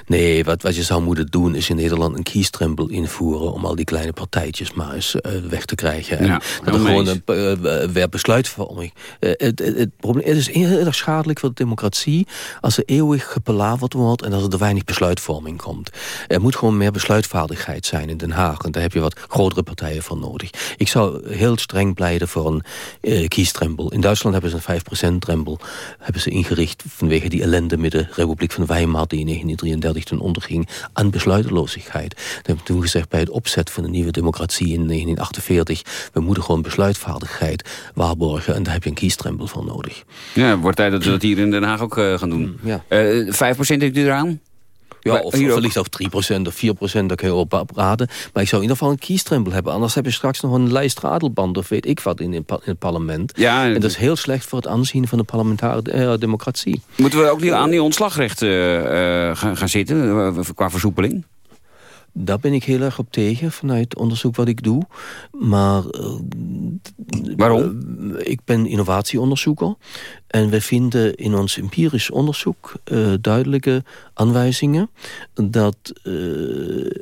Nee, wat, wat je zou moeten doen is in Nederland een kiestrempel invoeren... om al die kleine partijtjes maar eens eh, weg te krijgen. En Ja, dat er gewoon een eh, weer besluitvorming. Eh, het, het, het, probleem, het is heel erg schadelijk voor de democratie... als er eeuwig gepalaverd wordt en als er te weinig besluitvorming komt. Er moet gewoon meer besluitvaardigheid zijn in Den Haag. En daar heb je wat grotere partijen voor nodig. Ik zou heel streng pleiten voor een eh, kiestrempel. In Duitsland hebben ze 3%-drempel hebben ze ingericht vanwege die ellende met de Republiek van Weimar die in 1933 toen onderging aan besluiteloosheid. Ze hebben toen gezegd bij het opzet van de nieuwe democratie in 1948 we moeten gewoon besluitvaardigheid waarborgen en daar heb je een kiesdrempel voor nodig. Ja, wordt tijd dat we dat hier in Den Haag ook uh, gaan doen. Ja. Uh, 5% denkt u eraan? Ja, of, of wellicht ook 3% of 4%, dat kun je op raden. Maar ik zou in ieder geval een kiesdrempel hebben. Anders heb je straks nog een lijst radelband of weet ik wat in, in het parlement. Ja, en dat is heel slecht voor het aanzien van de parlementaire uh, democratie. Moeten we ook die, aan die ontslagrechten uh, gaan, gaan zitten qua versoepeling? Daar ben ik heel erg op tegen vanuit onderzoek wat ik doe. Maar... Uh, Waarom? Uh, ik ben innovatieonderzoeker. En we vinden in ons empirisch onderzoek uh, duidelijke aanwijzingen... dat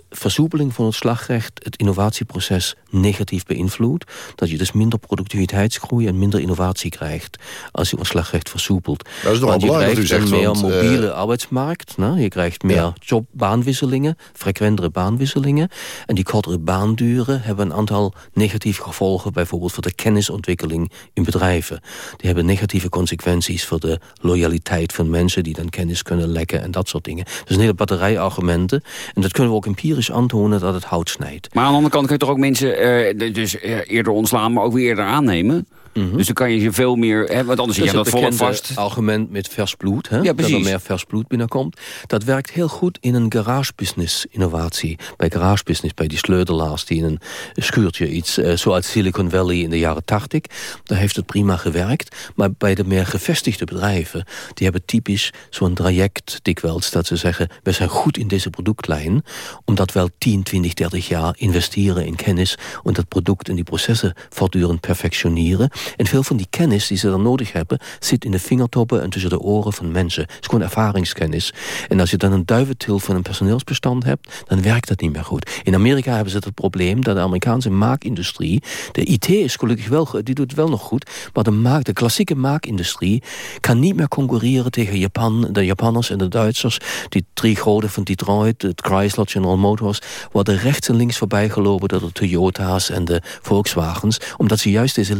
versoepeling van het slagrecht het innovatieproces negatief beïnvloedt. Dat je dus minder productiviteitsgroei en minder innovatie krijgt... als je het slagrecht versoepelt. Dat is want je krijgt u zegt, een meer mobiele arbeidsmarkt. Nou, je krijgt meer Ja. jobbaanwisselingen, frequentere baanwisselingen. En die kortere baanduren hebben een aantal negatieve gevolgen... bijvoorbeeld voor de kennisontwikkeling in bedrijven. Die hebben negatieve consequenties voor de loyaliteit van mensen... die dan kennis kunnen lekken en dat soort dingen. Dus een hele batterij argumenten. En dat kunnen we ook empirisch aantonen dat het hout snijdt. Maar aan de andere kant kun je toch ook mensen eh, dus eh, eerder ontslaan... maar ook weer eerder aannemen? Dus dan kan je je veel meer... Hè, want anders zit je Mhm. Dat is dat het vast. argument met vers bloed. Hè? Ja, dat er meer vers bloed binnenkomt. Dat werkt heel goed in een garage-business innovatie. Bij garage-business, bij die sleutelaars die in een schuurtje iets... eh, zoals Silicon Valley in de jaren 80. Daar heeft het prima gewerkt. Maar bij de meer gevestigde bedrijven... die hebben typisch zo'n traject dikwijls dat ze zeggen... we zijn goed in deze productlijn... omdat we al 10, 20, 30 jaar investeren in kennis... om dat product en die processen voortdurend perfectioneren. En veel van die kennis die ze dan nodig hebben... zit in de vingertoppen en tussen de oren van mensen. Het is gewoon ervaringskennis. En als je dan een duiventil van een personeelsbestand hebt... dan werkt dat niet meer goed. In Amerika hebben ze het probleem dat de Amerikaanse maakindustrie... de IT is gelukkig wel, die doet wel nog goed... maar de, maak, de klassieke maakindustrie kan niet meer concurreren tegen Japan, de Japanners en de Duitsers. Die drie grote van Detroit, het Chrysler, General Motors... worden rechts en links voorbij gelopen door de Toyota's en de Volkswagens... omdat ze juist deze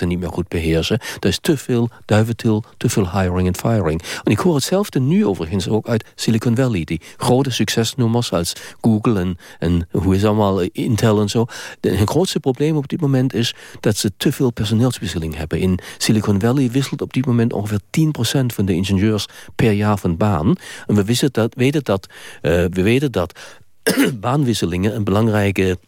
leerprocessen niet meer goed beheersen. Er is te veel duiventil, te veel hiring en firing. En ik hoor hetzelfde nu overigens ook uit Silicon Valley. Die grote succesnummers als Google en, en hoe is het allemaal, Intel en zo. Hun grootste probleem op dit moment is dat ze te veel personeelswisseling hebben. In Silicon Valley wisselt op dit moment ongeveer 10% van de ingenieurs per jaar van baan. En we weten dat, weten dat, eh, we weten dat baanwisselingen een belangrijke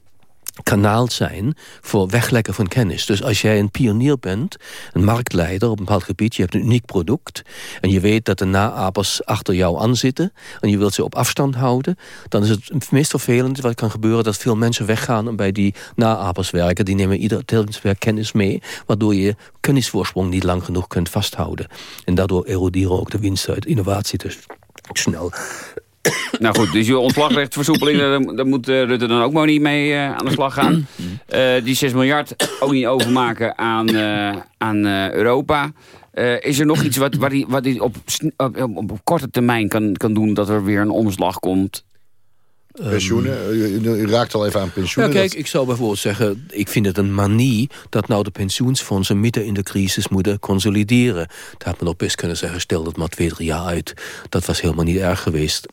kanaal zijn voor weglekken van kennis. Dus als jij een pionier bent, een marktleider op een bepaald gebied, je hebt een uniek product en je weet dat de naapers achter jou aanzitten en je wilt ze op afstand houden, dan is het meest vervelend wat kan gebeuren dat veel mensen weggaan en bij die naapers werken. Die nemen ieder telkens weer kennis mee, waardoor je kennisvoorsprong niet lang genoeg kunt vasthouden. En daardoor eroderen ook de winsten uit innovatie dus snel. Nou goed, dus je ontslagrechtversoepeling, daar, daar moet eh, Rutte dan ook maar niet mee eh, aan de slag gaan. Eh, die 6 miljard ook niet overmaken aan, aan Europa. Is er nog iets wat, wat hij, wat hij op, op, op korte termijn kan, kan doen... dat er weer een omslag komt? Pensioenen, u, u raakt al even aan Ja, pensioenen. kijk, Dat- ik zou bijvoorbeeld zeggen... ik vind het een manie dat nou de pensioensfondsen... midden in de crisis moeten consolideren. Daar had men ook best kunnen zeggen... stel dat maar twee, drie jaar uit. Dat was helemaal niet erg geweest.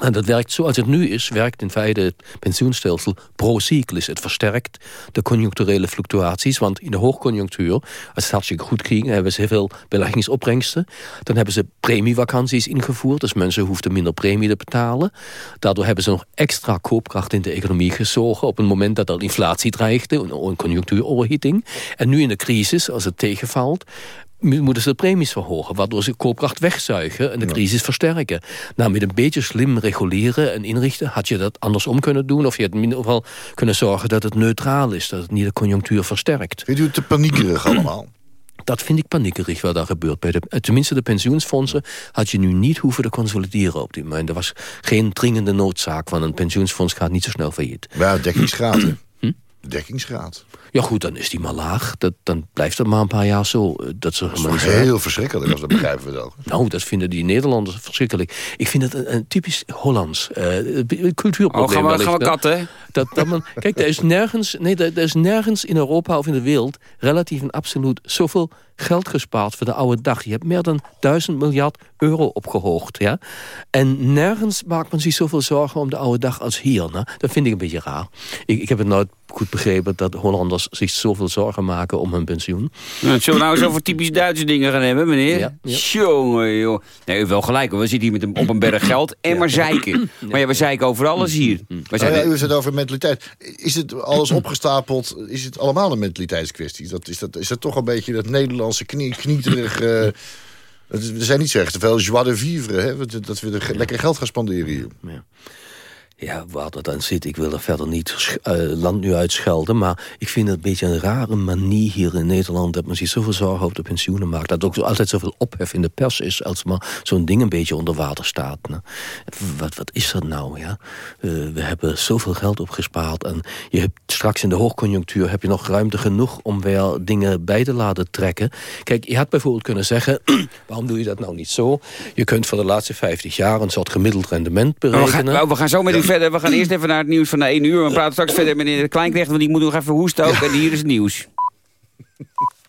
En dat werkt zoals het nu is, werkt in feite het pensioenstelsel pro-cyclus. Het versterkt de conjuncturele fluctuaties. Want in de hoogconjunctuur, als het hartstikke goed ging... hebben ze heel veel beleggingsopbrengsten. Dan hebben ze premievakanties ingevoerd. Dus mensen hoefden minder premie te betalen. Daardoor hebben ze nog extra koopkracht in de economie gezogen... op het moment dat er inflatie dreigde, een, conjunctuuroverhitting. En nu in de crisis, als het tegenvalt moeten ze de premies verhogen, waardoor ze koopkracht wegzuigen en de crisis versterken. Nou, met een beetje slim reguleren en inrichten had je dat andersom kunnen doen, of je had in ieder geval kunnen zorgen dat het neutraal is, dat het niet de conjunctuur versterkt. Vindt u het te paniekerig allemaal? Dat vind ik paniekerig wat daar gebeurt. Bij de, tenminste, de pensioensfondsen had je nu niet hoeven te consolideren op dit moment. Er was geen dringende noodzaak, want een pensioensfonds gaat niet zo snel failliet. Ja, dekkingsgraad. De dekkingsgraad. Ja goed, dan is die maar laag. Dat, dan blijft het maar een paar jaar zo. Eh, Dat, ze Dat is heel verschrikkelijk, als dat begrijpen we dan. Nou, dat vinden die Nederlanders verschrikkelijk. Ik vind het een, een typisch Hollands eh, cultuurprobleem. Oh, gaan we- gaan katten? Dat, dat men, kijk, er is, nergens, nee, er, er is nergens in Europa of in de wereld... relatief en absoluut zoveel geld gespaard voor de oude dag. Je hebt meer dan duizend miljard euro opgehoogd. Ja? En nergens maakt men zich zoveel zorgen om de oude dag als hier. Nou, dat vind ik een beetje raar. Ik, ik heb het nooit goed begrepen dat Hollanders zich zoveel zorgen maken om hun pensioen. Nou, zullen we nou eens over typisch Duitse dingen gaan hebben, meneer? Ja, ja. Jongen, joh. Nee, u heeft wel gelijk, we zitten hier met een, op een berg geld en maar zeiken. Maar ja, we zeiken over alles hier. We Nou zijn ja, u het over mentaliteit. Is het alles opgestapeld? Is het allemaal een mentaliteitskwestie? Dat, is, dat, is dat toch een beetje dat Nederlandse knie, knieterig... eh, we zijn niet zeggen te veel joie de vivre, hè? Dat- Dat we er lekker geld gaan spanderen hier. Ja, waar dat aan zit, ik wil er verder niet eh, land nu uitschelden... maar ik vind het een beetje een rare manier hier in Nederland... dat men zich zoveel zorgen over de pensioenen maakt. Dat ook altijd zoveel ophef in de pers is... als maar zo'n ding een beetje onder water staat. Nou, wat, wat is dat nou, ja? Eh, we hebben zoveel geld opgespaard... en je hebt straks in de hoogconjunctuur... heb je nog ruimte genoeg om weer dingen bij te laten trekken. Kijk, je had bijvoorbeeld kunnen zeggen... waarom doe je dat nou niet zo? Je kunt voor de laatste 50 jaar een soort gemiddeld rendement we gaan, berekenen. nou, we gaan zo met u verder. We gaan eerst even naar het nieuws van de 1 uur. We praten straks verder met meneer Kleinknecht, want die moet nog even hoesten ook. En hier is het nieuws.